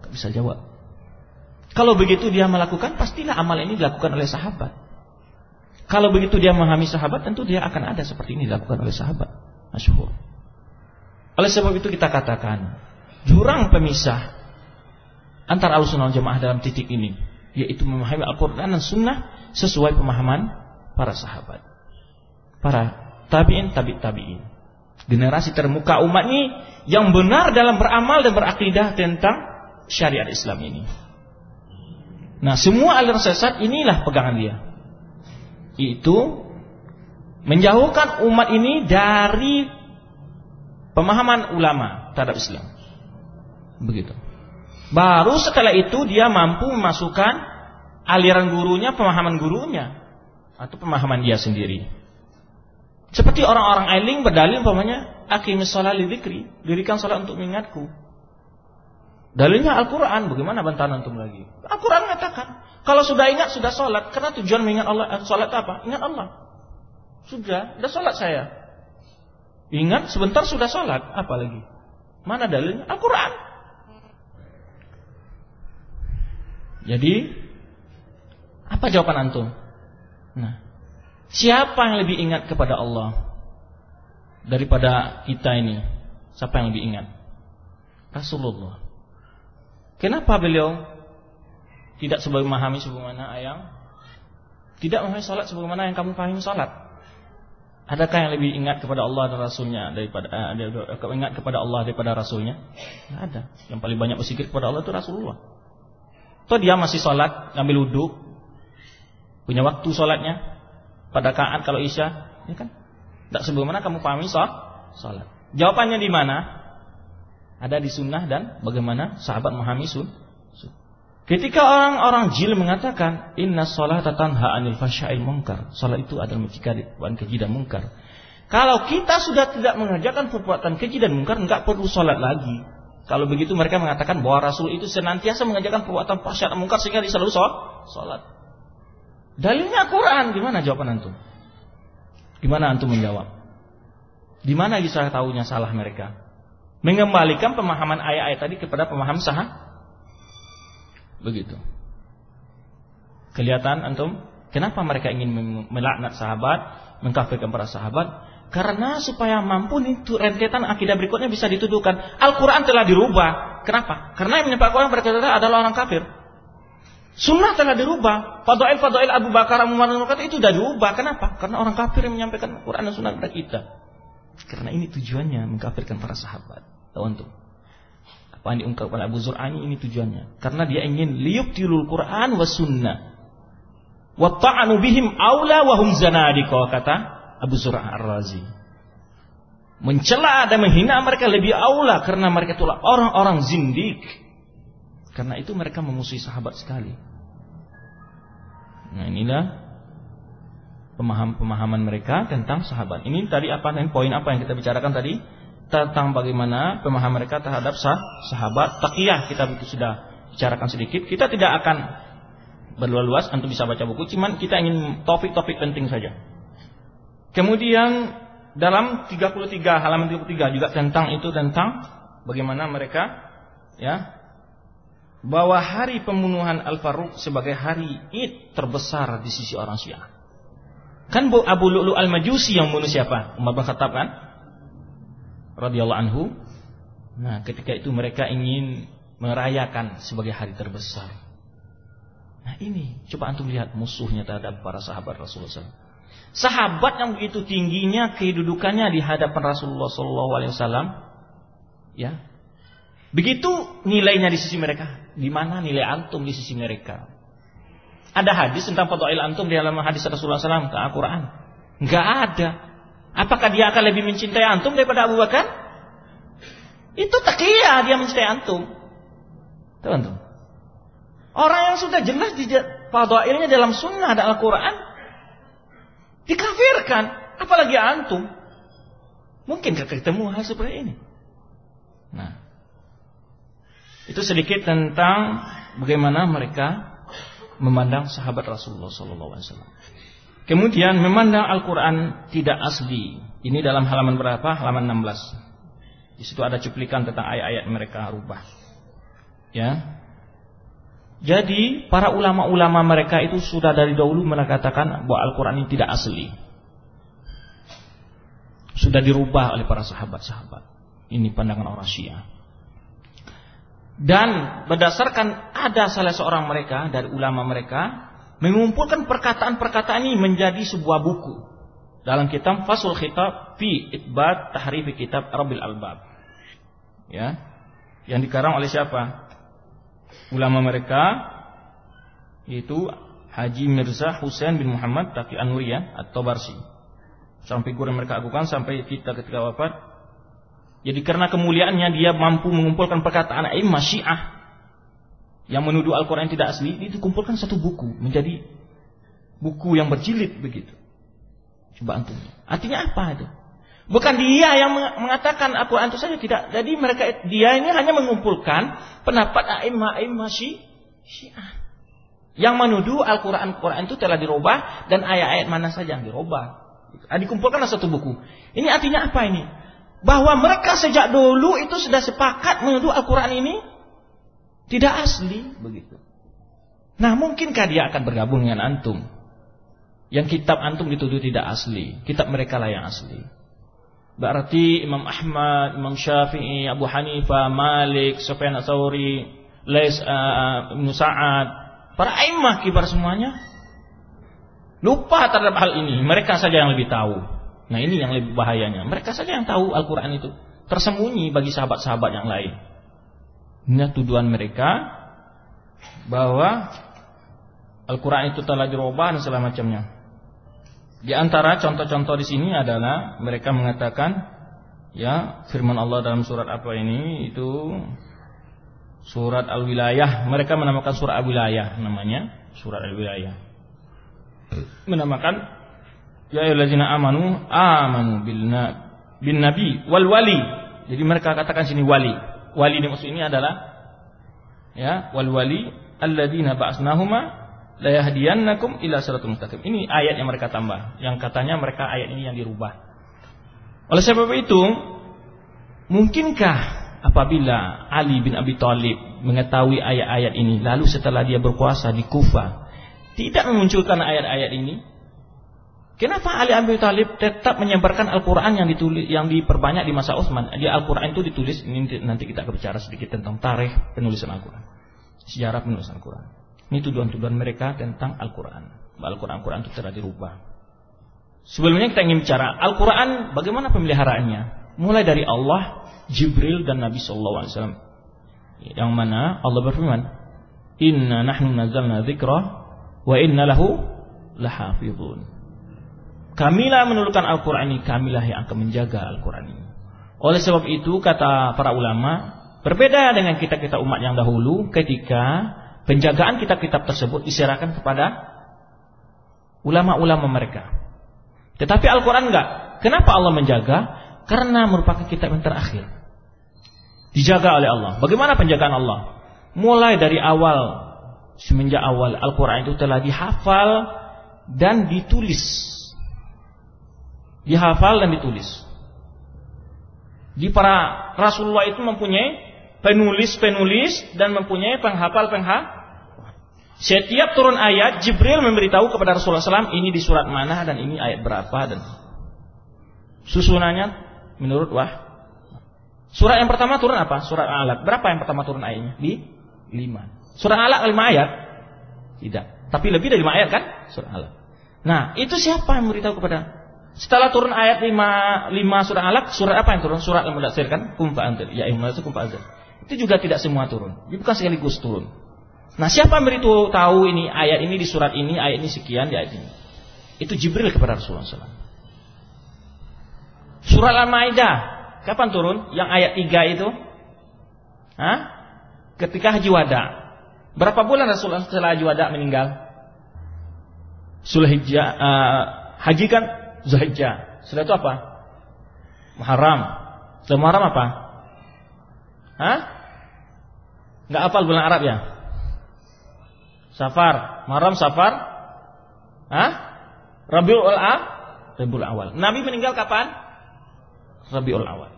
Tidak bisa jawab. Kalau begitu dia melakukan, pastilah amal ini dilakukan oleh sahabat. Kalau begitu dia memahami sahabat, tentu dia akan ada seperti ini dilakukan oleh sahabat. Masyhur. Oleh sebab itu kita katakan, jurang pemisah antara al-sunnah jamaah dalam titik ini yaitu memahami Al-Quran dan Sunnah sesuai pemahaman para sahabat para tabi'in tabi' tabi'in. Generasi termuka umat ini yang benar dalam beramal dan berakidah tentang syariat Islam ini. Nah semua aliran sesat inilah pegangan dia itu menjauhkan umat ini dari pemahaman ulama terhadap Islam. Begitu Baru setelah itu dia mampu memasukkan aliran gurunya, pemahaman gurunya atau pemahaman dia sendiri. Seperti orang-orang ailing berdalil umpamanya aqimis shalah lidzikri, dirikan salat untuk mengingatku. Dalilnya Al-Qur'an, bagaimana bantahan antum lagi? Al-Qur'an mengatakan, kalau sudah ingat sudah salat, karena tujuan mengingat Allah eh, salat apa? Ingat Allah. Sudah, sudah salat saya. Ingat sebentar sudah salat, apa lagi? Mana dalilnya? Al-Qur'an. Jadi apa jawaban antum? Nah, Siapa yang lebih ingat kepada Allah daripada kita ini? Siapa yang lebih ingat? Rasulullah. Kenapa beliau tidak sebagaimana memahami sebagaimana ayang? Tidak memahami salat sebagaimana yang kamu pahami salat. Adakah yang lebih ingat kepada Allah dan Rasulnya daripada eh, ingat kepada Allah daripada Rasulnya? Tidak ada. Yang paling banyak bersikir kepada Allah itu Rasulullah. Atau dia masih salat, ngambil wudhu, punya waktu salatnya, pada kaat kalau isya, ya kan? Tidak sebagaimana kamu pahami salat. Jawabannya di mana? Ada di sunnah dan bagaimana sahabat memahami sun. Ketika orang-orang jil mengatakan Inna sholat tanha anil fasya'il munkar Sholat itu adalah mencegah perbuatan keji dan mungkar Kalau kita sudah tidak mengerjakan perbuatan keji dan mungkar Enggak perlu sholat lagi Kalau begitu mereka mengatakan bahwa Rasul itu senantiasa mengerjakan perbuatan dan mungkar Sehingga dia selalu sholat Dalilnya Quran Gimana jawaban antum? Gimana antum menjawab? Di mana bisa tahunya salah mereka? Mengembalikan pemahaman ayat-ayat tadi kepada pemahaman sah Begitu. Kelihatan antum? Kenapa mereka ingin melaknat sahabat, mengkafirkan para sahabat? Karena supaya mampu itu rentetan akidah berikutnya bisa dituduhkan. Al-Quran telah dirubah. Kenapa? Karena yang menyepak Quran berkata adalah orang kafir. Sunnah telah dirubah. Fadail Fadail Abu Bakar Umar itu sudah dirubah. Kenapa? Karena orang kafir yang menyampaikan Quran dan Sunnah kepada kita. Karena ini tujuannya mengkafirkan para sahabat. Tahu antum? Apa yang diungkapkan Abu Zur'ani ini tujuannya. Karena dia ingin tilul Quran wa sunnah. Wa ta'anu bihim awla wa hum zanadiqa kata Abu Zur'ah Ar-Razi. Mencela dan menghina mereka lebih aula karena mereka itulah orang-orang zindik. Karena itu mereka memusuhi sahabat sekali. Nah inilah pemahaman-pemahaman mereka tentang sahabat. Ini tadi apa nih poin apa yang kita bicarakan tadi? tentang bagaimana pemahaman mereka terhadap sah, sahabat takiyah kita itu sudah bicarakan sedikit. Kita tidak akan berluas untuk bisa baca buku, cuman kita ingin topik-topik penting saja. Kemudian dalam 33 halaman 33 juga tentang itu tentang bagaimana mereka ya bahwa hari pembunuhan Al-Faruq sebagai hari Id terbesar di sisi orang Syiah. Kan Abu Lu'lu Al-Majusi yang membunuh siapa? Umar bin Khattab kan? radhiyallahu anhu. Nah, ketika itu mereka ingin merayakan sebagai hari terbesar. Nah, ini coba antum lihat musuhnya terhadap para sahabat Rasulullah SAW. Sahabat yang begitu tingginya kedudukannya di hadapan Rasulullah SAW, ya, begitu nilainya di sisi mereka. Di mana nilai antum di sisi mereka? Ada hadis tentang fadail antum di dalam hadis Rasulullah SAW ke Al-Quran? Enggak ada. Apakah dia akan lebih mencintai antum daripada Abu Bakar? Itu takiyah dia mencintai antum. Teman-teman. Orang yang sudah jelas di fadailnya dalam sunnah dan Al-Quran dikafirkan, apalagi antum. Mungkin ketemu hal seperti ini. Nah, itu sedikit tentang bagaimana mereka memandang sahabat Rasulullah SAW. Kemudian memandang Al-Quran tidak asli. Ini dalam halaman berapa? Halaman 16. Di situ ada cuplikan tentang ayat-ayat mereka rubah. Ya. Jadi para ulama-ulama mereka itu sudah dari dahulu mengatakan bahwa Al-Quran ini tidak asli. Sudah dirubah oleh para sahabat-sahabat. Ini pandangan orang Syiah. Dan berdasarkan ada salah seorang mereka dari ulama mereka mengumpulkan perkataan-perkataan ini menjadi sebuah buku dalam kitab Fasul Khitab fi Itbat Tahrif Kitab Arabil Albab. Ya. Yang dikarang oleh siapa? Ulama mereka yaitu Haji Mirza Husain bin Muhammad Taqi Anwuri ya atau Barsi. Sampai figur yang mereka agukan sampai kita ketika wafat. Jadi karena kemuliaannya dia mampu mengumpulkan perkataan imam Syiah yang menuduh Al-Quran tidak asli itu kumpulkan satu buku menjadi buku yang berjilid begitu. Coba antum. Artinya apa itu? Bukan dia yang mengatakan Al-Quran itu saja tidak. Jadi mereka dia ini hanya mengumpulkan pendapat a'immah a'immah Syiah yang menuduh Al-Quran Quran itu telah dirubah dan ayat-ayat mana saja yang dirubah. Nah, dikumpulkan satu buku. Ini artinya apa ini? Bahwa mereka sejak dulu itu sudah sepakat menuduh Al-Quran ini tidak asli begitu. Nah, mungkinkah dia akan bergabung dengan antum? Yang kitab antum dituduh tidak asli, kitab mereka lah yang asli. Berarti Imam Ahmad, Imam Syafi'i, Abu Hanifah, Malik, Sufyan Tsauri, Lais uh, Sa'ad, para imam kibar semuanya lupa terhadap hal ini. Mereka saja yang lebih tahu. Nah, ini yang lebih bahayanya. Mereka saja yang tahu Al-Qur'an itu tersembunyi bagi sahabat-sahabat yang lain. Ini tuduhan mereka bahwa Al-Quran itu telah dirubah dan segala macamnya. Di antara contoh-contoh di sini adalah mereka mengatakan ya firman Allah dalam surat apa ini itu surat Al-Wilayah. Mereka menamakan surat Al-Wilayah namanya, surat Al-Wilayah. Menamakan ya ayyuhallazina amanu amanu bil bin nabi wal wali. Jadi mereka katakan sini wali. Wali ini maksud ini adalah ya wal wali alladzina ba'asnahuma la ila siratal mustaqim. Ini ayat yang mereka tambah, yang katanya mereka ayat ini yang dirubah. Oleh sebab itu, mungkinkah apabila Ali bin Abi Thalib mengetahui ayat-ayat ini lalu setelah dia berkuasa di Kufah tidak memunculkan ayat-ayat ini? Kenapa Ali Abi Thalib tetap menyebarkan Al-Qur'an yang yang diperbanyak di masa Utsman? Di Al-Qur'an itu ditulis ini nanti kita akan bicara sedikit tentang tarikh penulisan Al-Qur'an. Sejarah penulisan Al-Qur'an. Ini tuduhan-tuduhan mereka tentang Al-Quran. Al-Quran Al itu telah dirubah. Sebelumnya kita ingin bicara Al-Quran bagaimana pemeliharaannya. Mulai dari Allah, Jibril dan Nabi Wasallam. Yang mana Allah berfirman, Inna nahnu nazalna dzikra wa inna lahu lahafizun. Kamilah menurunkan Al-Quran ini, kamilah yang akan menjaga Al-Quran ini. Oleh sebab itu kata para ulama, berbeda dengan kita-kita umat yang dahulu ketika penjagaan kitab-kitab tersebut diserahkan kepada ulama-ulama mereka. Tetapi Al-Quran enggak. Kenapa Allah menjaga? Karena merupakan kitab yang terakhir. Dijaga oleh Allah. Bagaimana penjagaan Allah? Mulai dari awal, semenjak awal Al-Quran itu telah dihafal dan ditulis. Dihafal dan ditulis. Di para Rasulullah itu mempunyai penulis-penulis dan mempunyai penghafal-penghafal. Setiap turun ayat, Jibril memberitahu kepada Rasulullah SAW ini di surat mana dan ini ayat berapa dan susunannya menurut wah. Surat yang pertama turun apa? Surat Al-Alaq. Berapa yang pertama turun ayatnya? Di lima. Surat Al-Alaq lima ayat? Tidak. Tapi lebih dari lima ayat kan? Surat Al-Alaq. Nah, itu siapa yang memberitahu kepada setelah turun ayat 5 5 surah Alaq, surat apa yang turun? Surat Al-Mudaththir kan? Kum fa'anzir. Ya ayyuhal kum fa'anzir. Itu juga tidak semua turun. Bukan sekaligus turun. Nah, siapa beritahu tahu ini ayat ini di surat ini, ayat ini sekian di ayat ini? Itu Jibril kepada Rasulullah SAW. Surat Al-Maidah kapan turun? Yang ayat 3 itu? Hah? Ketika Haji Wada. Berapa bulan Rasulullah setelah Haji Wada meninggal? Zulhijjah uh, haji kan Zulhijjah. Setelah itu apa? Muharram. Setelah Muharram apa? Hah? Enggak hafal bulan Arab ya? Safar, Muharram Safar. Hah? Rabiul Awal. Rabiul Awal. Nabi meninggal kapan? Rabiul Awal.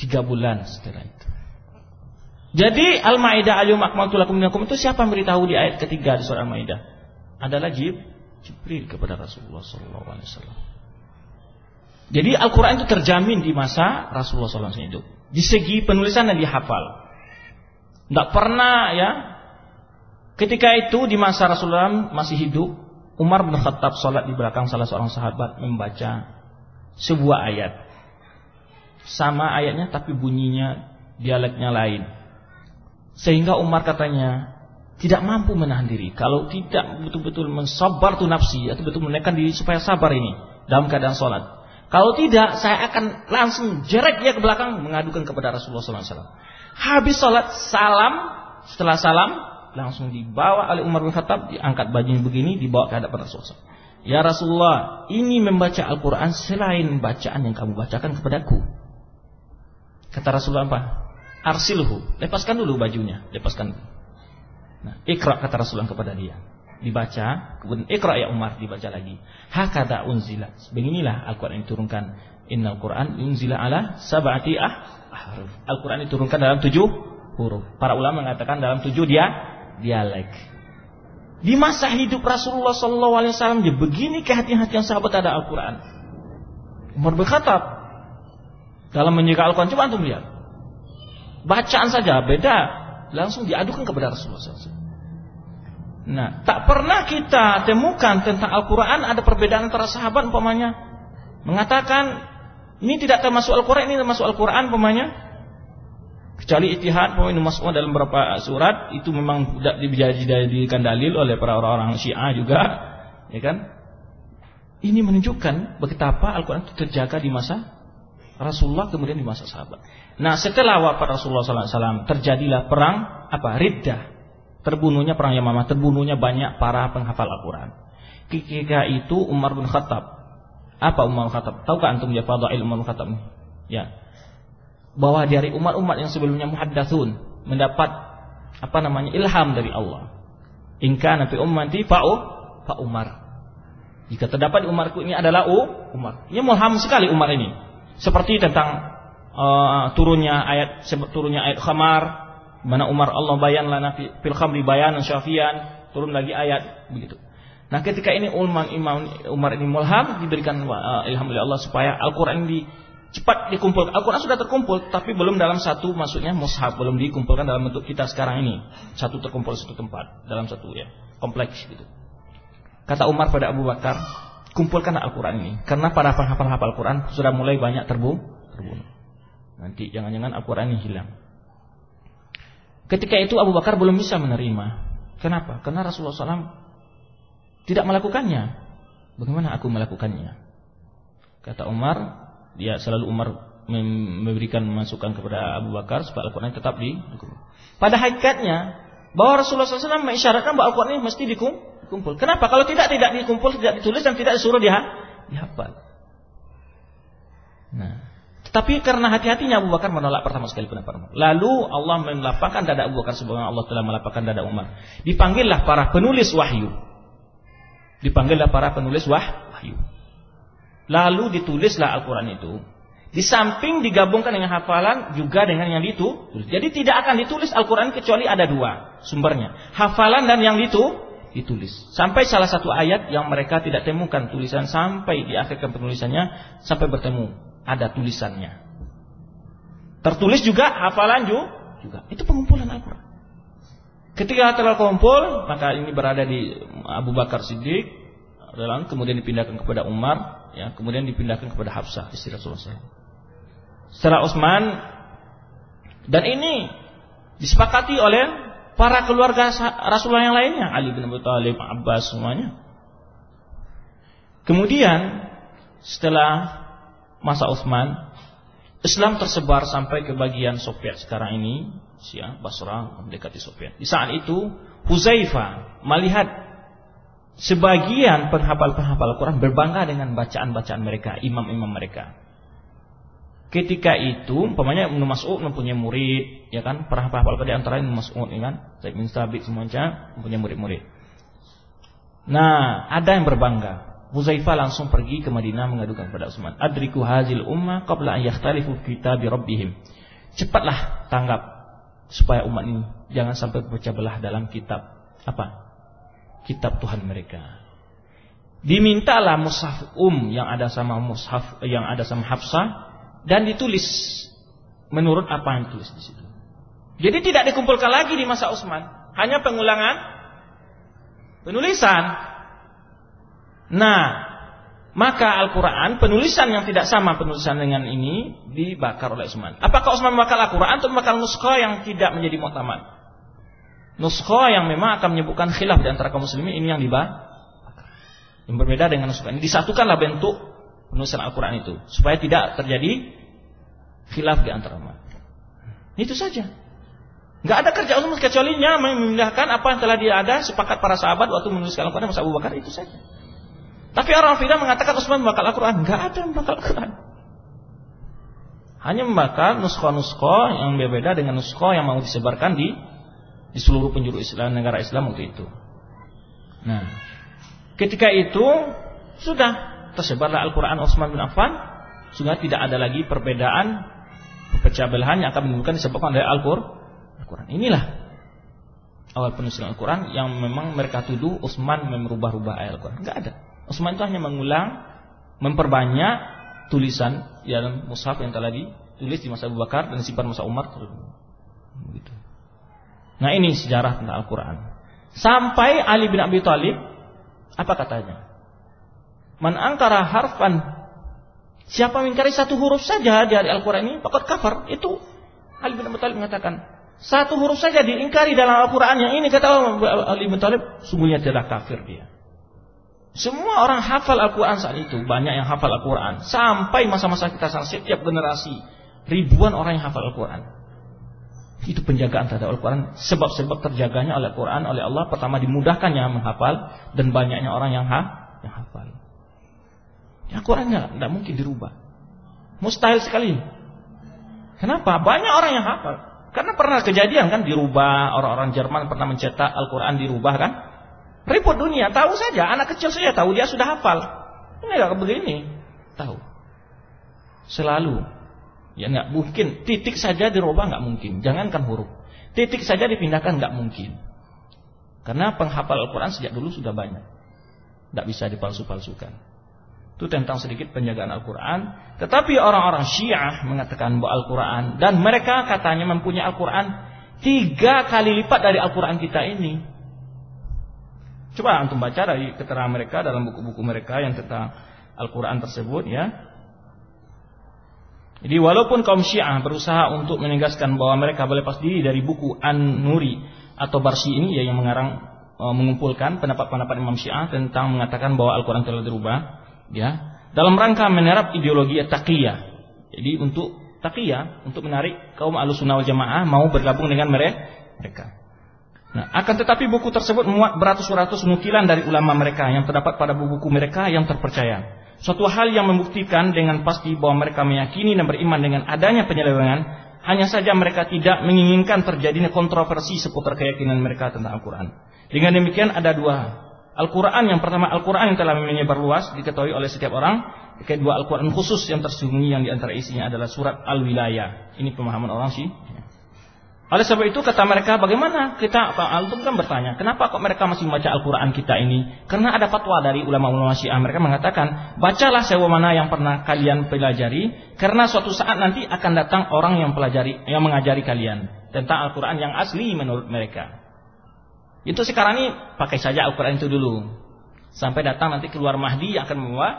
Tiga bulan setelah itu. Jadi Al-Maidah al-yawma akmaltu lakum dinakum itu siapa yang beritahu di ayat ketiga di surah Al-Maidah? Adalah Jib, Jibril kepada Rasulullah sallallahu alaihi wasallam. Jadi Al-Qur'an itu terjamin di masa Rasulullah wasallam hidup. Di segi penulisan dan dihafal. Tidak pernah ya. Ketika itu di masa Rasulullah masih hidup, Umar bin Khattab salat di belakang salah seorang sahabat membaca sebuah ayat. Sama ayatnya tapi bunyinya dialeknya lain. Sehingga Umar katanya tidak mampu menahan diri. Kalau tidak betul-betul mensabar tu nafsi atau betul menekan diri supaya sabar ini dalam keadaan salat. Kalau tidak, saya akan langsung jerek dia ke belakang mengadukan kepada Rasulullah SAW. Habis sholat salam, setelah salam langsung dibawa oleh Umar bin Khattab, diangkat bajunya begini, dibawa ke hadapan Rasulullah. Ya Rasulullah, ini membaca Al-Quran selain bacaan yang kamu bacakan kepadaku. Kata Rasulullah apa? Arsilhu, lepaskan dulu bajunya, lepaskan. Nah, ikra kata Rasulullah kepada dia dibaca, kemudian Iqra ya Umar dibaca lagi. Hakada unzila. Beginilah Al-Qur'an diturunkan. Innal Qur'an unzila ala sab'ati ah ahruf. Al-Qur'an diturunkan dalam tujuh huruf. Para ulama mengatakan dalam tujuh dia dialek. Di masa hidup Rasulullah Sallallahu Alaihi Wasallam, begini kehati-hatian sahabat ada Al-Quran. Umar berkata dalam menjaga Al-Quran coba antum lihat. Bacaan saja beda, langsung diadukan kepada Rasulullah SAW. Nah, tak pernah kita temukan tentang Al-Quran ada perbedaan antara sahabat umpamanya mengatakan ini tidak termasuk Al-Quran, ini termasuk Al-Quran umpamanya Kecuali itihad poin Mas'ud dalam beberapa surat itu memang tidak dijadikan dalil oleh para orang-orang Syiah juga, ya kan? Ini menunjukkan betapa Al-Qur'an itu terjaga di masa Rasulullah kemudian di masa sahabat. Nah, setelah wafat Rasulullah SAW terjadilah perang apa? Riddah. Terbunuhnya perang Yamamah, terbunuhnya banyak para penghafal Al-Qur'an. Ketika itu Umar bin Khattab. Apa Umar bin Khattab? Tahukah antum ya fadail Umar bin Khattab? Ya bahwa dari umat-umat yang sebelumnya muhaddatsun mendapat apa namanya ilham dari Allah. Inka nabi ummati fa'u fa Umar. Jika terdapat di umarku ini adalah U Umar. Ini mulham sekali Umar ini. Seperti tentang uh, turunnya ayat turunnya ayat khamar mana Umar Allah bayan lana fil khamri bayanan syafian turun lagi ayat begitu. Nah, ketika ini Umar Imam Umar ini mulham diberikan uh, ilham oleh Allah supaya Al-Qur'an di cepat dikumpul. Al-Quran sudah terkumpul, tapi belum dalam satu, maksudnya mushaf, belum dikumpulkan dalam bentuk kita sekarang ini. Satu terkumpul satu tempat, dalam satu ya kompleks gitu. Kata Umar pada Abu Bakar, kumpulkan Al-Quran ini, karena para penghafal-hafal Al-Quran sudah mulai banyak terbunuh. terbunuh. Nanti jangan-jangan Al-Quran ini hilang. Ketika itu Abu Bakar belum bisa menerima. Kenapa? Karena Rasulullah SAW tidak melakukannya. Bagaimana aku melakukannya? Kata Umar, dia selalu Umar memberikan masukan kepada Abu Bakar supaya Al-Quran tetap di pada hakikatnya bahwa Rasulullah SAW mengisyaratkan bahwa Al-Quran ini mesti dikumpul. Kenapa? Kalau tidak tidak dikumpul, tidak ditulis dan tidak disuruh dia dihafal. Nah, tetapi karena hati-hatinya Abu Bakar menolak pertama sekali pendapat. Lalu Allah melapangkan dada Abu Bakar sebagaimana Allah telah melapangkan dada Umar. Dipanggillah para penulis wahyu. Dipanggillah para penulis wah, wahyu. Lalu ditulislah Al-Quran itu. Di samping digabungkan dengan hafalan juga dengan yang ditulis. Jadi tidak akan ditulis Al-Quran kecuali ada dua sumbernya. Hafalan dan yang itu ditulis. Sampai salah satu ayat yang mereka tidak temukan tulisan sampai di akhir penulisannya sampai bertemu ada tulisannya. Tertulis juga hafalan juga. Itu pengumpulan Al-Quran. Ketika telah kumpul, maka ini berada di Abu Bakar Siddiq, kemudian dipindahkan kepada Umar, ya kemudian dipindahkan kepada Hafsah istri SAW. Setelah Utsman dan ini disepakati oleh para keluarga Rasulullah yang lainnya, Ali bin Abi Thalib, Abbas semuanya. Kemudian setelah masa Utsman, Islam tersebar sampai ke bagian Soviet sekarang ini, Syiah, Basra, mendekati Soviet. Di saat itu, Huzaifah melihat Sebagian penghafal-penghafal Al-Quran berbangga dengan bacaan-bacaan mereka, imam-imam mereka. Ketika itu, umpamanya Ibnu Mas'ud mempunyai murid, ya kan? Para hafal di antara Ibnu Mas'ud, ya kan? Zaid bin Sabit semuanya mempunyai murid-murid. Nah, ada yang berbangga. Huzaifah langsung pergi ke Madinah mengadukan kepada Utsman, "Adriku hazil ummah qabla an yakhtalifu kitabi rabbihim." Cepatlah tanggap supaya umat ini jangan sampai berpecah belah dalam kitab apa? kitab Tuhan mereka. Dimintalah mushaf um yang ada sama mushaf yang ada sama Hafsah dan ditulis menurut apa yang ditulis di situ. Jadi tidak dikumpulkan lagi di masa Utsman, hanya pengulangan penulisan. Nah, maka Al-Quran penulisan yang tidak sama penulisan dengan ini dibakar oleh Utsman. Apakah Utsman membakar Al-Quran atau membakar nuskah yang tidak menjadi mu'tamad? nuskho yang memang akan menyebutkan khilaf di antara kaum muslimin ini yang dibahas. Yang berbeda dengan nuskho ini disatukanlah bentuk penulisan Al-Qur'an itu supaya tidak terjadi khilaf di antara umat. Itu saja. Enggak ada kerja umum kecuali memindahkan apa yang telah dia ada sepakat para sahabat waktu menuliskan Al-Qur'an masa Abu Bakar itu saja. Tapi orang Fidah mengatakan Utsman membakar Al-Qur'an, enggak ada yang membakar Al-Qur'an. Hanya membakar nuskho-nuskho yang berbeda dengan nuskho yang mau disebarkan di di seluruh penjuru Islam negara Islam waktu itu. Nah, ketika itu sudah tersebarlah Al-Qur'an Utsman bin Affan, sudah tidak ada lagi perbedaan pecah belahan yang akan menimbulkan disebabkan oleh Al-Qur'an. Inilah awal penulisan Al-Quran yang memang mereka tuduh Utsman merubah-rubah ayat Al-Quran. Enggak ada. Utsman itu hanya mengulang, memperbanyak tulisan dalam mushaf yang telah ditulis di masa Abu Bakar dan disimpan masa Umar. Begitu. Nah ini sejarah tentang Al-Quran. Sampai Ali bin Abi Thalib apa katanya? Man angkara harfan Siapa mengingkari satu huruf saja dari Al-Quran ini, Pakat kafar. Itu Ali bin Abi Thalib mengatakan, satu huruf saja diingkari dalam Al-Quran yang ini kata Ali bin Thalib, sungguhnya tidak kafir dia. Semua orang hafal Al-Quran saat itu, banyak yang hafal Al-Quran. Sampai masa-masa kita sang setiap generasi, ribuan orang yang hafal Al-Quran. Itu penjagaan terhadap Al-Quran. Sebab-sebab terjaganya oleh Al-Quran oleh Allah. Pertama dimudahkannya menghafal dan banyaknya orang yang, ha yang hafal. Ya Quran tidak mungkin dirubah. Mustahil sekali. Kenapa? Banyak orang yang hafal. Karena pernah kejadian kan dirubah, orang-orang Jerman pernah mencetak Al-Quran dirubah kan. Ribut dunia, tahu saja, anak kecil saja tahu dia sudah hafal. Ini gak begini, tahu. Selalu. Ya nggak mungkin, titik saja dirubah nggak mungkin. Jangankan huruf. Titik saja dipindahkan nggak mungkin. Karena penghafal Al-Quran sejak dulu sudah banyak. Tidak bisa dipalsu-palsukan. Itu tentang sedikit penjagaan Al-Quran. Tetapi orang-orang Syiah mengatakan bahwa Al-Quran dan mereka katanya mempunyai Al-Quran tiga kali lipat dari Al-Quran kita ini. Coba antum baca dari keterangan mereka dalam buku-buku mereka yang tentang Al-Quran tersebut ya. Jadi walaupun kaum Syiah berusaha untuk menegaskan bahwa mereka boleh lepas diri dari buku An-Nuri atau Barsi ini ya yang mengarang e, mengumpulkan pendapat-pendapat Imam Syiah tentang mengatakan bahwa Al-Quran telah dirubah ya dalam rangka menerap ideologi taqiyah. Jadi untuk taqiyah untuk menarik kaum Ahlussunnah Jamaah mau bergabung dengan mereka. Nah, akan tetapi buku tersebut memuat beratus-ratus nukilan dari ulama mereka yang terdapat pada buku-buku mereka yang terpercaya. Suatu hal yang membuktikan dengan pasti bahwa mereka meyakini dan beriman dengan adanya penyelewengan, hanya saja mereka tidak menginginkan terjadinya kontroversi seputar keyakinan mereka tentang Al-Quran. Dengan demikian ada dua Al-Quran yang pertama Al-Quran yang telah menyebar luas diketahui oleh setiap orang. Kedua Al-Quran khusus yang tersembunyi yang di antara isinya adalah surat Al-Wilayah. Ini pemahaman orang sih. Oleh sebab itu kata mereka bagaimana kita Al-Quran kan bertanya kenapa kok mereka masih membaca Al-Quran kita ini? Karena ada fatwa dari ulama-ulama Syiah mereka mengatakan bacalah sewa mana yang pernah kalian pelajari karena suatu saat nanti akan datang orang yang pelajari yang mengajari kalian tentang Al-Quran yang asli menurut mereka. Itu sekarang ini pakai saja Al-Quran itu dulu. Sampai datang nanti keluar Mahdi yang akan membawa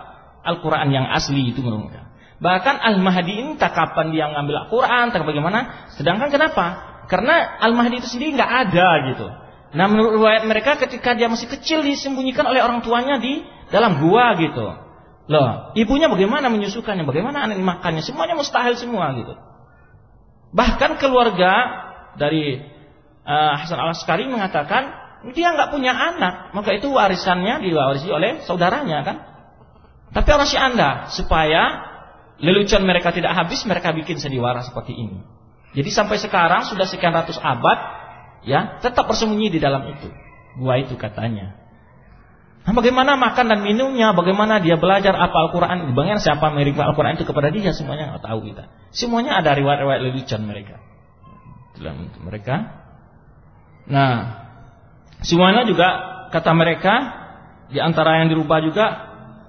Al-Quran yang asli itu menurut mereka. Bahkan Al-Mahdi ini tak kapan dia ngambil Al-Quran, tak bagaimana. Sedangkan kenapa? Karena Al-Mahdi itu sendiri nggak ada gitu. Nah menurut riwayat mereka ketika dia masih kecil disembunyikan oleh orang tuanya di dalam gua gitu. Loh, ibunya bagaimana menyusukannya, bagaimana anak makannya, semuanya mustahil semua gitu. Bahkan keluarga dari uh, Hasan al Askari mengatakan dia nggak punya anak, maka itu warisannya diwarisi oleh saudaranya kan. Tapi orang si anda supaya lelucon mereka tidak habis, mereka bikin sandiwara seperti ini. Jadi sampai sekarang sudah sekian ratus abad, ya tetap bersembunyi di dalam itu. Gua itu katanya. Nah, bagaimana makan dan minumnya, bagaimana dia belajar apa Al-Quran, bagaimana siapa mengirim Al-Quran itu kepada dia, semuanya nggak tahu kita. Semuanya ada riwayat-riwayat lelucon mereka. Dalam mereka Nah, semuanya juga kata mereka di antara yang dirubah juga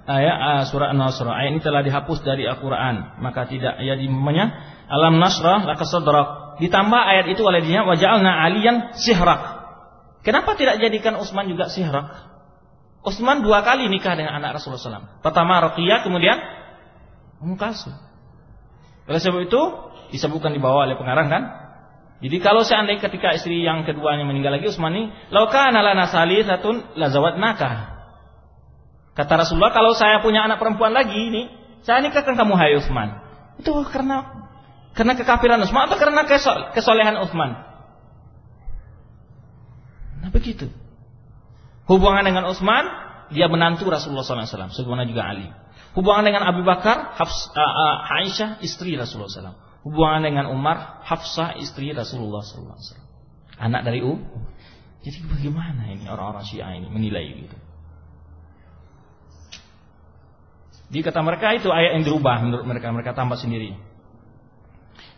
ayat uh, surah An-Nasr. Ayat ini telah dihapus dari Al-Qur'an, maka tidak ya dimanya alam nasrah lakasadrak. Ditambah ayat itu oleh dia waja'alna aliyan sihrak. Kenapa tidak jadikan Utsman juga sihrak? Utsman dua kali nikah dengan anak Rasulullah SAW. Pertama Ruqiyah, kemudian Ummu Oleh sebab itu disebutkan di bawah oleh pengarang kan, jadi kalau seandainya ketika istri yang keduanya meninggal lagi Utsman ini, lauka lana salisatun lazawat naka. Kata Rasulullah, kalau saya punya anak perempuan lagi ini, saya nikahkan kamu hai Utsman. Itu karena karena kekafiran Utsman atau karena kesolehan Utsman? Nah begitu. Hubungan dengan Utsman, dia menantu Rasulullah SAW. Sebagaimana juga Ali. Hubungan dengan Abu Bakar, Hafs, Aisyah, istri Rasulullah SAW hubungan dengan Umar, Hafsah istri Rasulullah SAW. Anak dari U. Jadi bagaimana ini orang-orang Syiah ini menilai gitu? Di kata mereka itu ayat yang dirubah menurut mereka, mereka tambah sendiri.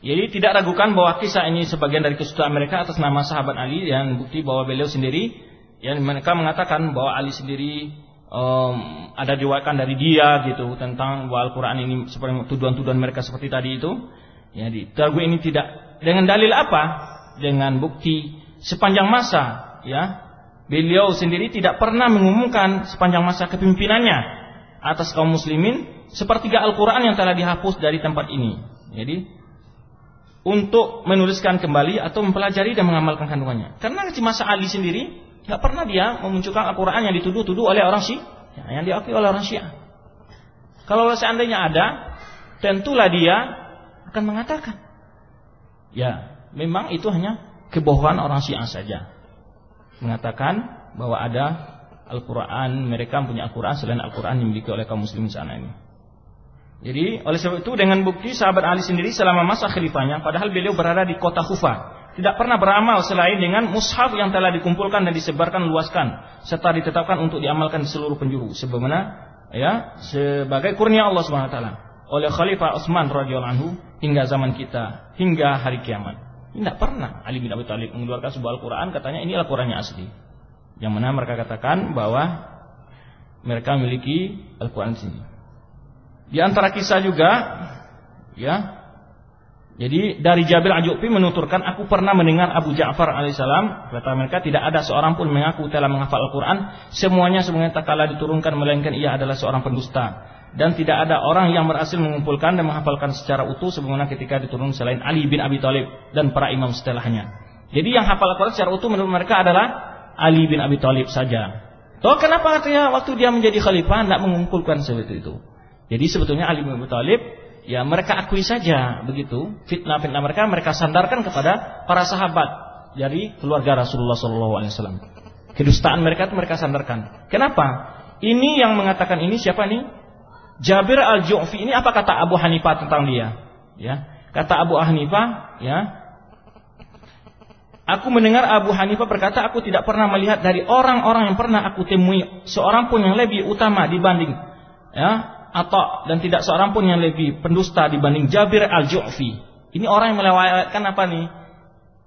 Jadi tidak ragukan bahwa kisah ini sebagian dari kesukaan mereka atas nama sahabat Ali yang bukti bahwa beliau sendiri yang mereka mengatakan bahwa Ali sendiri um, ada diwakilkan dari dia gitu tentang bahwa Al-Qur'an ini seperti tuduhan-tuduhan mereka seperti tadi itu. Jadi ragu ini tidak dengan dalil apa? Dengan bukti sepanjang masa ya. Beliau sendiri tidak pernah mengumumkan sepanjang masa kepemimpinannya atas kaum muslimin sepertiga Al-Qur'an yang telah dihapus dari tempat ini. Jadi untuk menuliskan kembali atau mempelajari dan mengamalkan kandungannya. Karena di masa Ali sendiri nggak pernah dia memunculkan Al-Quran yang dituduh-tuduh oleh orang Syiah, yang diakui oleh orang Syiah. Kalau seandainya ada, tentulah dia akan mengatakan, ya memang itu hanya kebohongan orang Syiah saja. Mengatakan bahwa ada Al-Quran, mereka punya Al-Quran selain Al-Quran yang dimiliki oleh kaum muslimin sana ini. Jadi oleh sebab itu dengan bukti sahabat Ali sendiri selama masa khalifahnya padahal beliau berada di kota Kufa tidak pernah beramal selain dengan mushaf yang telah dikumpulkan dan disebarkan luaskan serta ditetapkan untuk diamalkan di seluruh penjuru sebagaimana ya sebagai kurnia Allah taala oleh Khalifah Utsman radhiyallahu hingga zaman kita hingga hari kiamat. Tidak pernah Ali bin Abi Thalib mengeluarkan sebuah Al-Qur'an katanya ini Al-Qur'annya asli. Yang mana mereka katakan bahwa mereka memiliki Al-Qur'an sini. Di antara kisah juga ya. Jadi dari Jabir Ajubi menuturkan aku pernah mendengar Abu Ja'far alaihissalam kata mereka tidak ada seorang pun mengaku telah menghafal Al-Qur'an, semuanya semuanya tak kala diturunkan melainkan ia adalah seorang pendusta dan tidak ada orang yang berhasil mengumpulkan dan menghafalkan secara utuh sebagaimana ketika diturun selain Ali bin Abi Thalib dan para imam setelahnya. Jadi yang hafal Al-Qur'an secara utuh menurut mereka adalah Ali bin Abi Thalib saja. Toh kenapa katanya waktu dia menjadi khalifah tidak mengumpulkan seperti itu? Jadi sebetulnya Ali bin Abi Thalib ya mereka akui saja begitu fitnah-fitnah mereka mereka sandarkan kepada para sahabat dari keluarga Rasulullah SAW. Kedustaan mereka itu mereka sandarkan. Kenapa? Ini yang mengatakan ini siapa nih? Jabir al-Ju'fi ini apa kata Abu Hanifah tentang dia? Ya, kata Abu Hanifah, ya, Aku mendengar Abu Hanifah berkata, aku tidak pernah melihat dari orang-orang yang pernah aku temui seorang pun yang lebih utama dibanding ya atau dan tidak seorang pun yang lebih pendusta dibanding Jabir al-Ju'fi. Ini orang yang melewatkan apa nih?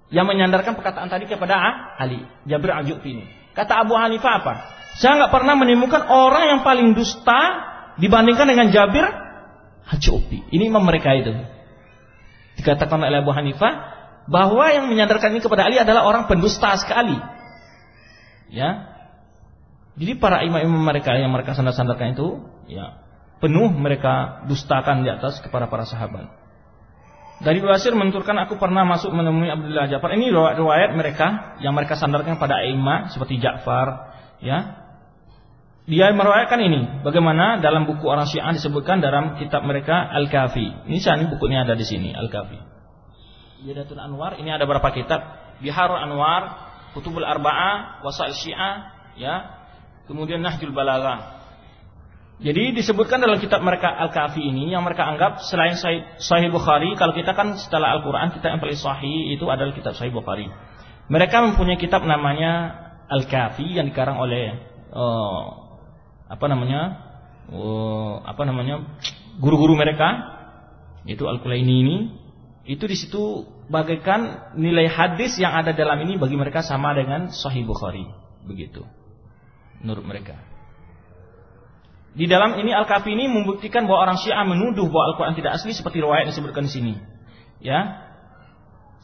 Yang menyandarkan perkataan tadi kepada Ali, Jabir al-Ju'fi ini. Kata Abu Hanifah apa? Saya nggak pernah menemukan orang yang paling dusta dibandingkan dengan Jabir al-Ju'fi. Ini imam mereka itu. Dikatakan oleh Abu Hanifah bahwa yang menyandarkan ini kepada Ali adalah orang pendusta sekali. Ya. Jadi para imam-imam mereka yang mereka sandar-sandarkan itu, ya penuh mereka dustakan di atas kepada para sahabat. Dari Basir menurutkan aku pernah masuk menemui Abdullah Ja'far. Ini riwayat mereka yang mereka sandarkan pada imam seperti Ja'far, ya. Dia meriwayatkan ini bagaimana dalam buku orang Syiah disebutkan dalam kitab mereka Al-Kafi. Ini ini bukunya ada di sini Al-Kafi. Yadatul Anwar ini ada berapa kitab? Biharul Anwar, Kutubul Arba'ah, Wasail Syiah, ya. Kemudian Nahjul Balaghah. Jadi disebutkan dalam kitab mereka Al-Kafi ini yang mereka anggap selain Sahih Bukhari, kalau kita kan setelah Al-Quran kita yang paling sahih itu adalah kitab Sahih Bukhari. Mereka mempunyai kitab namanya Al-Kafi yang dikarang oleh uh, apa namanya uh, apa namanya guru-guru mereka itu Al-Kulaini ini itu di situ bagaikan nilai hadis yang ada dalam ini bagi mereka sama dengan Sahih Bukhari begitu menurut mereka. Di dalam ini Al-Kafi ini membuktikan bahwa orang Syiah menuduh bahwa Al-Quran tidak asli seperti riwayat yang disebutkan di sini. Ya,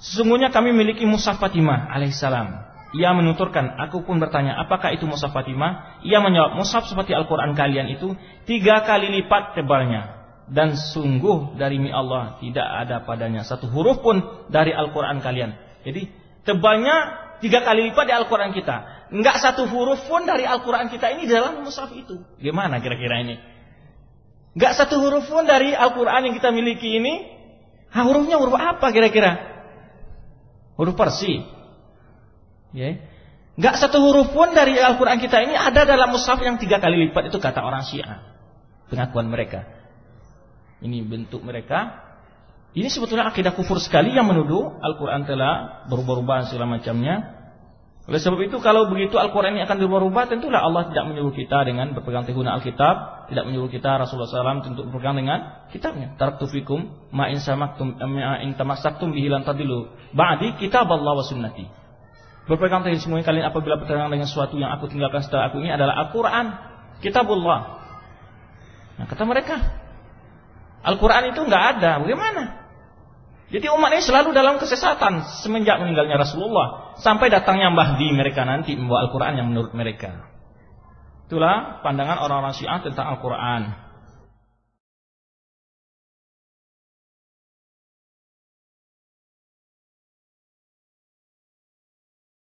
sesungguhnya kami memiliki Mushaf Fatimah alaihissalam. Ia menuturkan, aku pun bertanya, apakah itu Mushaf Fatimah? Ia menjawab, Mushaf seperti Al-Quran kalian itu tiga kali lipat tebalnya. Dan sungguh dari mi Allah tidak ada padanya satu huruf pun dari Al-Quran kalian. Jadi tebalnya tiga kali lipat di Al-Quran kita. Enggak satu huruf pun dari Al-Quran kita ini dalam mushaf itu. Gimana kira-kira ini? Enggak satu huruf pun dari Al-Quran yang kita miliki ini. Ha, hurufnya huruf apa kira-kira? Huruf Parsi. Ya. Enggak satu huruf pun dari Al-Quran kita ini ada dalam mushaf yang tiga kali lipat. Itu kata orang Syiah. Pengakuan mereka. Ini bentuk mereka. Ini sebetulnya akidah kufur sekali yang menuduh Al-Quran telah berubah-ubah segala macamnya Oleh sebab itu kalau begitu Al-Quran ini akan dirubah-rubah tentulah Allah tidak menyuruh kita dengan berpegang teguh Alkitab, tidak menyuruh kita Rasulullah SAW untuk berpegang dengan kitabnya. Taraktu fikum ma in samaktum ma in tamassaktum bihi lan tadilu ba'di kitab Allah wa sunnati. Berpegang teguh semuanya kalian apabila berpegang dengan sesuatu yang aku tinggalkan setelah aku ini adalah Al-Quran, kitabullah. Nah, kata mereka, Al-Quran itu enggak ada. Bagaimana? Jadi umat ini selalu dalam kesesatan semenjak meninggalnya Rasulullah sampai datangnya Mahdi mereka nanti membawa Al-Quran yang menurut mereka. Itulah pandangan orang-orang Syiah tentang Al-Quran.